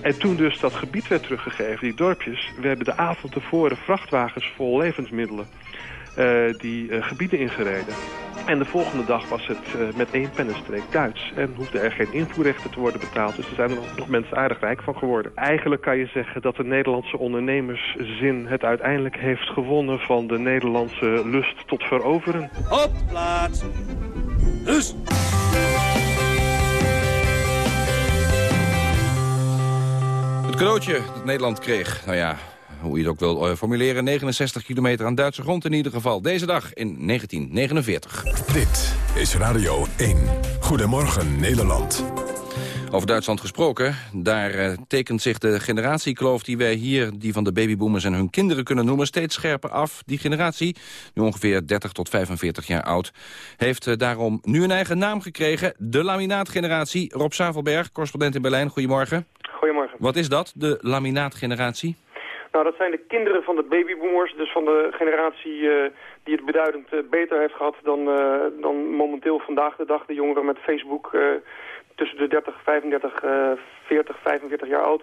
En toen dus dat gebied werd teruggegeven, die dorpjes... werden de avond tevoren vrachtwagens vol levensmiddelen... Uh, die uh, gebieden ingereden. En de volgende dag was het uh, met één pennenstreek Duits. En hoefde er geen invoerrechten te worden betaald. Dus er zijn er nog mensen aardig rijk van geworden. Eigenlijk kan je zeggen dat de Nederlandse ondernemerszin het uiteindelijk heeft gewonnen... van de Nederlandse lust tot veroveren. Op plaats! Dus... Het cadeautje dat Nederland kreeg, nou ja, hoe je het ook wil uh, formuleren... 69 kilometer aan Duitse grond in ieder geval. Deze dag in 1949. Dit is Radio 1. Goedemorgen Nederland. Over Duitsland gesproken, daar uh, tekent zich de generatiekloof die wij hier, die van de babyboomers en hun kinderen kunnen noemen, steeds scherper af. Die generatie, nu ongeveer 30 tot 45 jaar oud, heeft uh, daarom nu een eigen naam gekregen. De laminaatgeneratie. Rob Savelberg, correspondent in Berlijn, goedemorgen. Goedemorgen. Wat is dat, de laminaatgeneratie? Nou, dat zijn de kinderen van de babyboomers, dus van de generatie uh, die het beduidend uh, beter heeft gehad dan, uh, dan momenteel vandaag de dag de jongeren met Facebook tussen de 30, 35, 40, 45 jaar oud.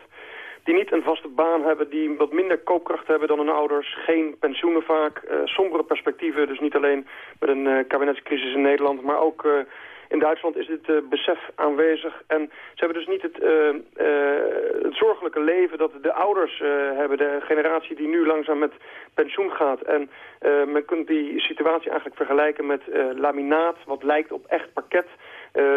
Die niet een vaste baan hebben, die wat minder koopkracht hebben dan hun ouders. Geen pensioenen vaak, sombere perspectieven. Dus niet alleen met een kabinetscrisis in Nederland, maar ook in Duitsland is dit uh, besef aanwezig. En ze hebben dus niet het, uh, uh, het zorgelijke leven dat de ouders hebben. De generatie die nu langzaam met pensioen gaat. En men kunt die situatie eigenlijk vergelijken met laminaat. Wat lijkt op echt parket.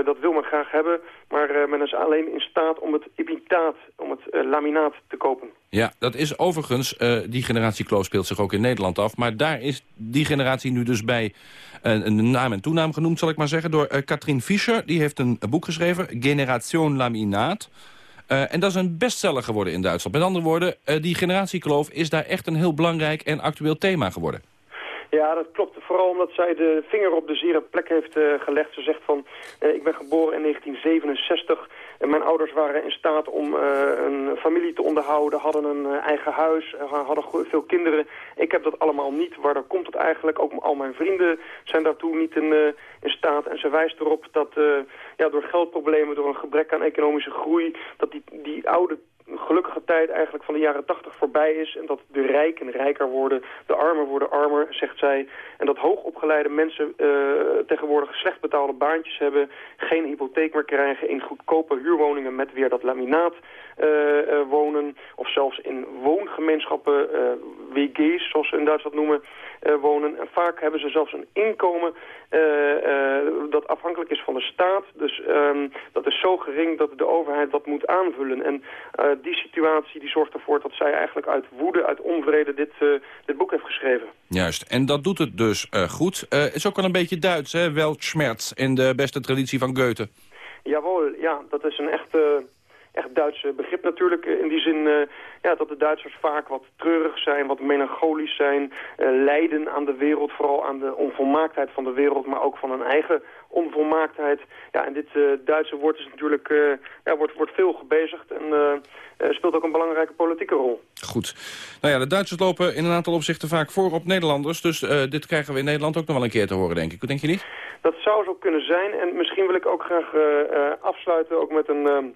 Dat wil men graag hebben. Maar men is alleen in staat om het imitaat, om het laminaat te kopen. Ja, dat is overigens, die generatie kloof speelt zich ook in Nederland af. Maar daar is die generatie nu dus bij een naam en toenaam genoemd, zal ik maar zeggen, door Katrien Fischer. Die heeft een boek geschreven, Generation Laminaat. En dat is een bestseller geworden in Duitsland. Met andere woorden, die generatiekloof is daar echt een heel belangrijk en actueel thema geworden. Ja, dat klopt. Vooral omdat zij de vinger op de zere plek heeft uh, gelegd. Ze zegt van, uh, ik ben geboren in 1967 en mijn ouders waren in staat om uh, een familie te onderhouden, hadden een eigen huis, hadden veel kinderen. Ik heb dat allemaal niet. Waardoor komt het eigenlijk? Ook al mijn vrienden zijn daartoe niet in, in staat. En ze wijst erop dat ja, door geldproblemen, door een gebrek aan economische groei, dat die, die oude gelukkige tijd eigenlijk van de jaren tachtig voorbij is... en dat de rijken rijker worden, de armen worden armer, zegt zij. En dat hoogopgeleide mensen uh, tegenwoordig slecht betaalde baantjes hebben... geen hypotheek meer krijgen in goedkope huurwoningen met weer dat laminaat wonen... of zelfs in woongemeenschappen, WG's, zoals ze in Duitsland noemen... wonen. En vaak hebben ze zelfs een inkomen dat afhankelijk is van de staat. Dus um, dat is zo gering dat de overheid dat moet aanvullen. En die situatie die zorgt ervoor dat zij eigenlijk uit woede, uit onvrede dit, dit boek heeft geschreven. Juist, en dat doet het dus goed. Uh, is ook wel een beetje Duits, hè? Weltschmerz in de beste traditie van Goethe. Jawel, ja, dat is een echt, echt Duits begrip natuurlijk. In die zin ja, dat de Duitsers vaak wat treurig zijn, wat melancholisch zijn. lijden aan de wereld, vooral aan de onvolmaaktheid van de wereld, maar ook van hun eigen onvolmaaktheid. Ja, en dit Duitse woord is natuurlijk, ja, wordt, wordt veel gebezigd en speelt ook een belangrijke politieke rol. Goed. Nou ja, de Duitsers lopen in een aantal opzichten vaak voor op Nederlanders. Dus dit krijgen we in Nederland ook nog wel een keer te horen, denk ik. Denk je niet? Dat zou zo kunnen zijn. En misschien wil ik ook graag afsluiten ook met een,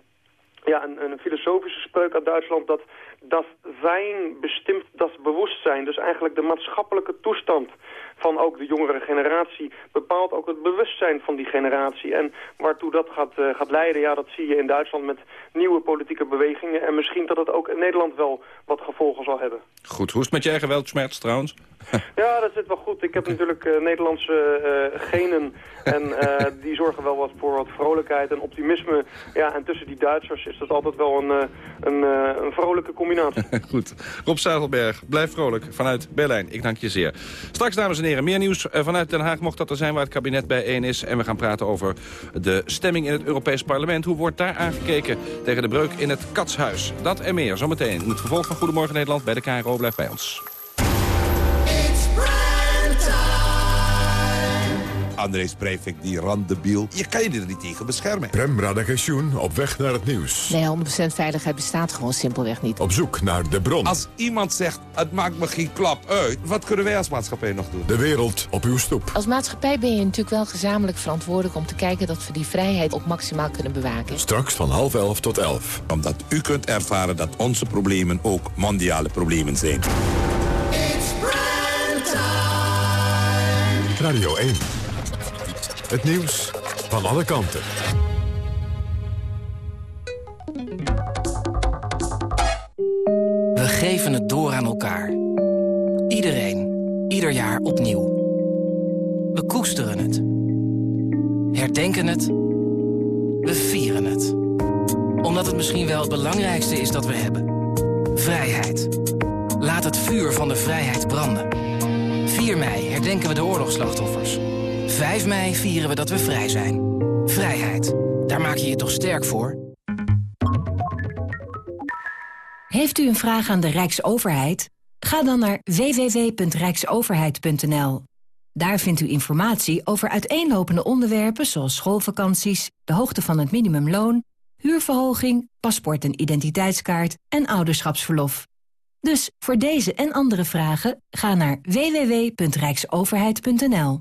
ja, een, een, filosofische spreuk uit Duitsland... dat dat zijn bestimt dat bewustzijn. Dus eigenlijk de maatschappelijke toestand van ook de jongere generatie bepaalt ook het bewustzijn van die generatie. En waartoe dat gaat, uh, gaat leiden, ja, dat zie je in Duitsland met nieuwe politieke bewegingen. En misschien dat het ook in Nederland wel wat gevolgen zal hebben. Goed, hoe is het met je eigen trouwens? <laughs> ja, dat zit wel goed. Ik heb natuurlijk uh, Nederlandse uh, genen <laughs> en die zorgen wel wat voor wat vrolijkheid en optimisme. Ja, en tussen die Duitsers is dat altijd wel een, een, een vrolijke combinatie. <laughs> goed. Rob Zadelberg, blijf vrolijk vanuit Berlijn. Ik dank je zeer. Straks, dames en heren meer nieuws eh, vanuit Den Haag mocht dat er zijn waar het kabinet bijeen is. En we gaan praten over de stemming in het Europees Parlement. Hoe wordt daar aangekeken tegen de breuk in het Katshuis? Dat en meer zometeen in het vervolg van Goedemorgen Nederland bij de KRO. Blijf bij ons. Andries Breivik, die randebiel. Je kan je er niet tegen beschermen. Prem Radagensjoen op weg naar het nieuws. Nee, 100% veiligheid bestaat gewoon simpelweg niet. Op zoek naar de bron. Als iemand zegt, het maakt me geen klap uit... wat kunnen wij als maatschappij nog doen? De wereld op uw stoep. Als maatschappij ben je natuurlijk wel gezamenlijk verantwoordelijk... om te kijken dat we die vrijheid ook maximaal kunnen bewaken. Straks van half elf tot elf. Omdat u kunt ervaren dat onze problemen ook mondiale problemen zijn. Radio 1. Het nieuws van alle kanten. We geven het door aan elkaar. Iedereen, ieder jaar opnieuw. We koesteren het. Herdenken het. We vieren het. Omdat het misschien wel het belangrijkste is dat we hebben. Vrijheid. Laat het vuur van de vrijheid branden. 4 mei herdenken we de oorlogsslachtoffers. 5 mei vieren we dat we vrij zijn. Vrijheid, daar maak je je toch sterk voor? Heeft u een vraag aan de Rijksoverheid? Ga dan naar www.rijksoverheid.nl. Daar vindt u informatie over uiteenlopende onderwerpen zoals schoolvakanties, de hoogte van het minimumloon, huurverhoging, paspoort en identiteitskaart en ouderschapsverlof. Dus voor deze en andere vragen ga naar www.rijksoverheid.nl.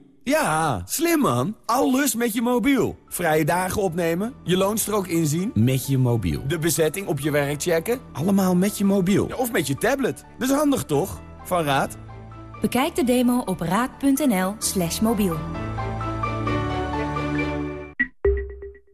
Ja, slim man. Alles met je mobiel. Vrije dagen opnemen, je loonstrook inzien. Met je mobiel. De bezetting op je werk checken. Allemaal met je mobiel. of met je tablet. Dat is handig toch? Van Raad. Bekijk de demo op raad.nl slash mobiel.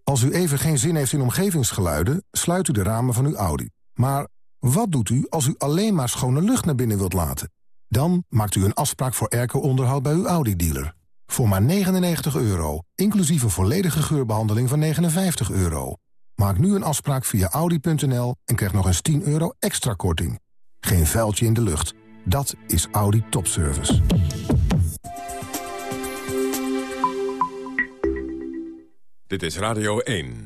Als u even geen zin heeft in omgevingsgeluiden, sluit u de ramen van uw Audi. Maar wat doet u als u alleen maar schone lucht naar binnen wilt laten? Dan maakt u een afspraak voor airco-onderhoud bij uw Audi-dealer. Voor maar 99 euro, inclusief een volledige geurbehandeling van 59 euro. Maak nu een afspraak via Audi.nl en krijg nog eens 10 euro extra korting. Geen vuiltje in de lucht. Dat is Audi Topservice. Dit is Radio 1.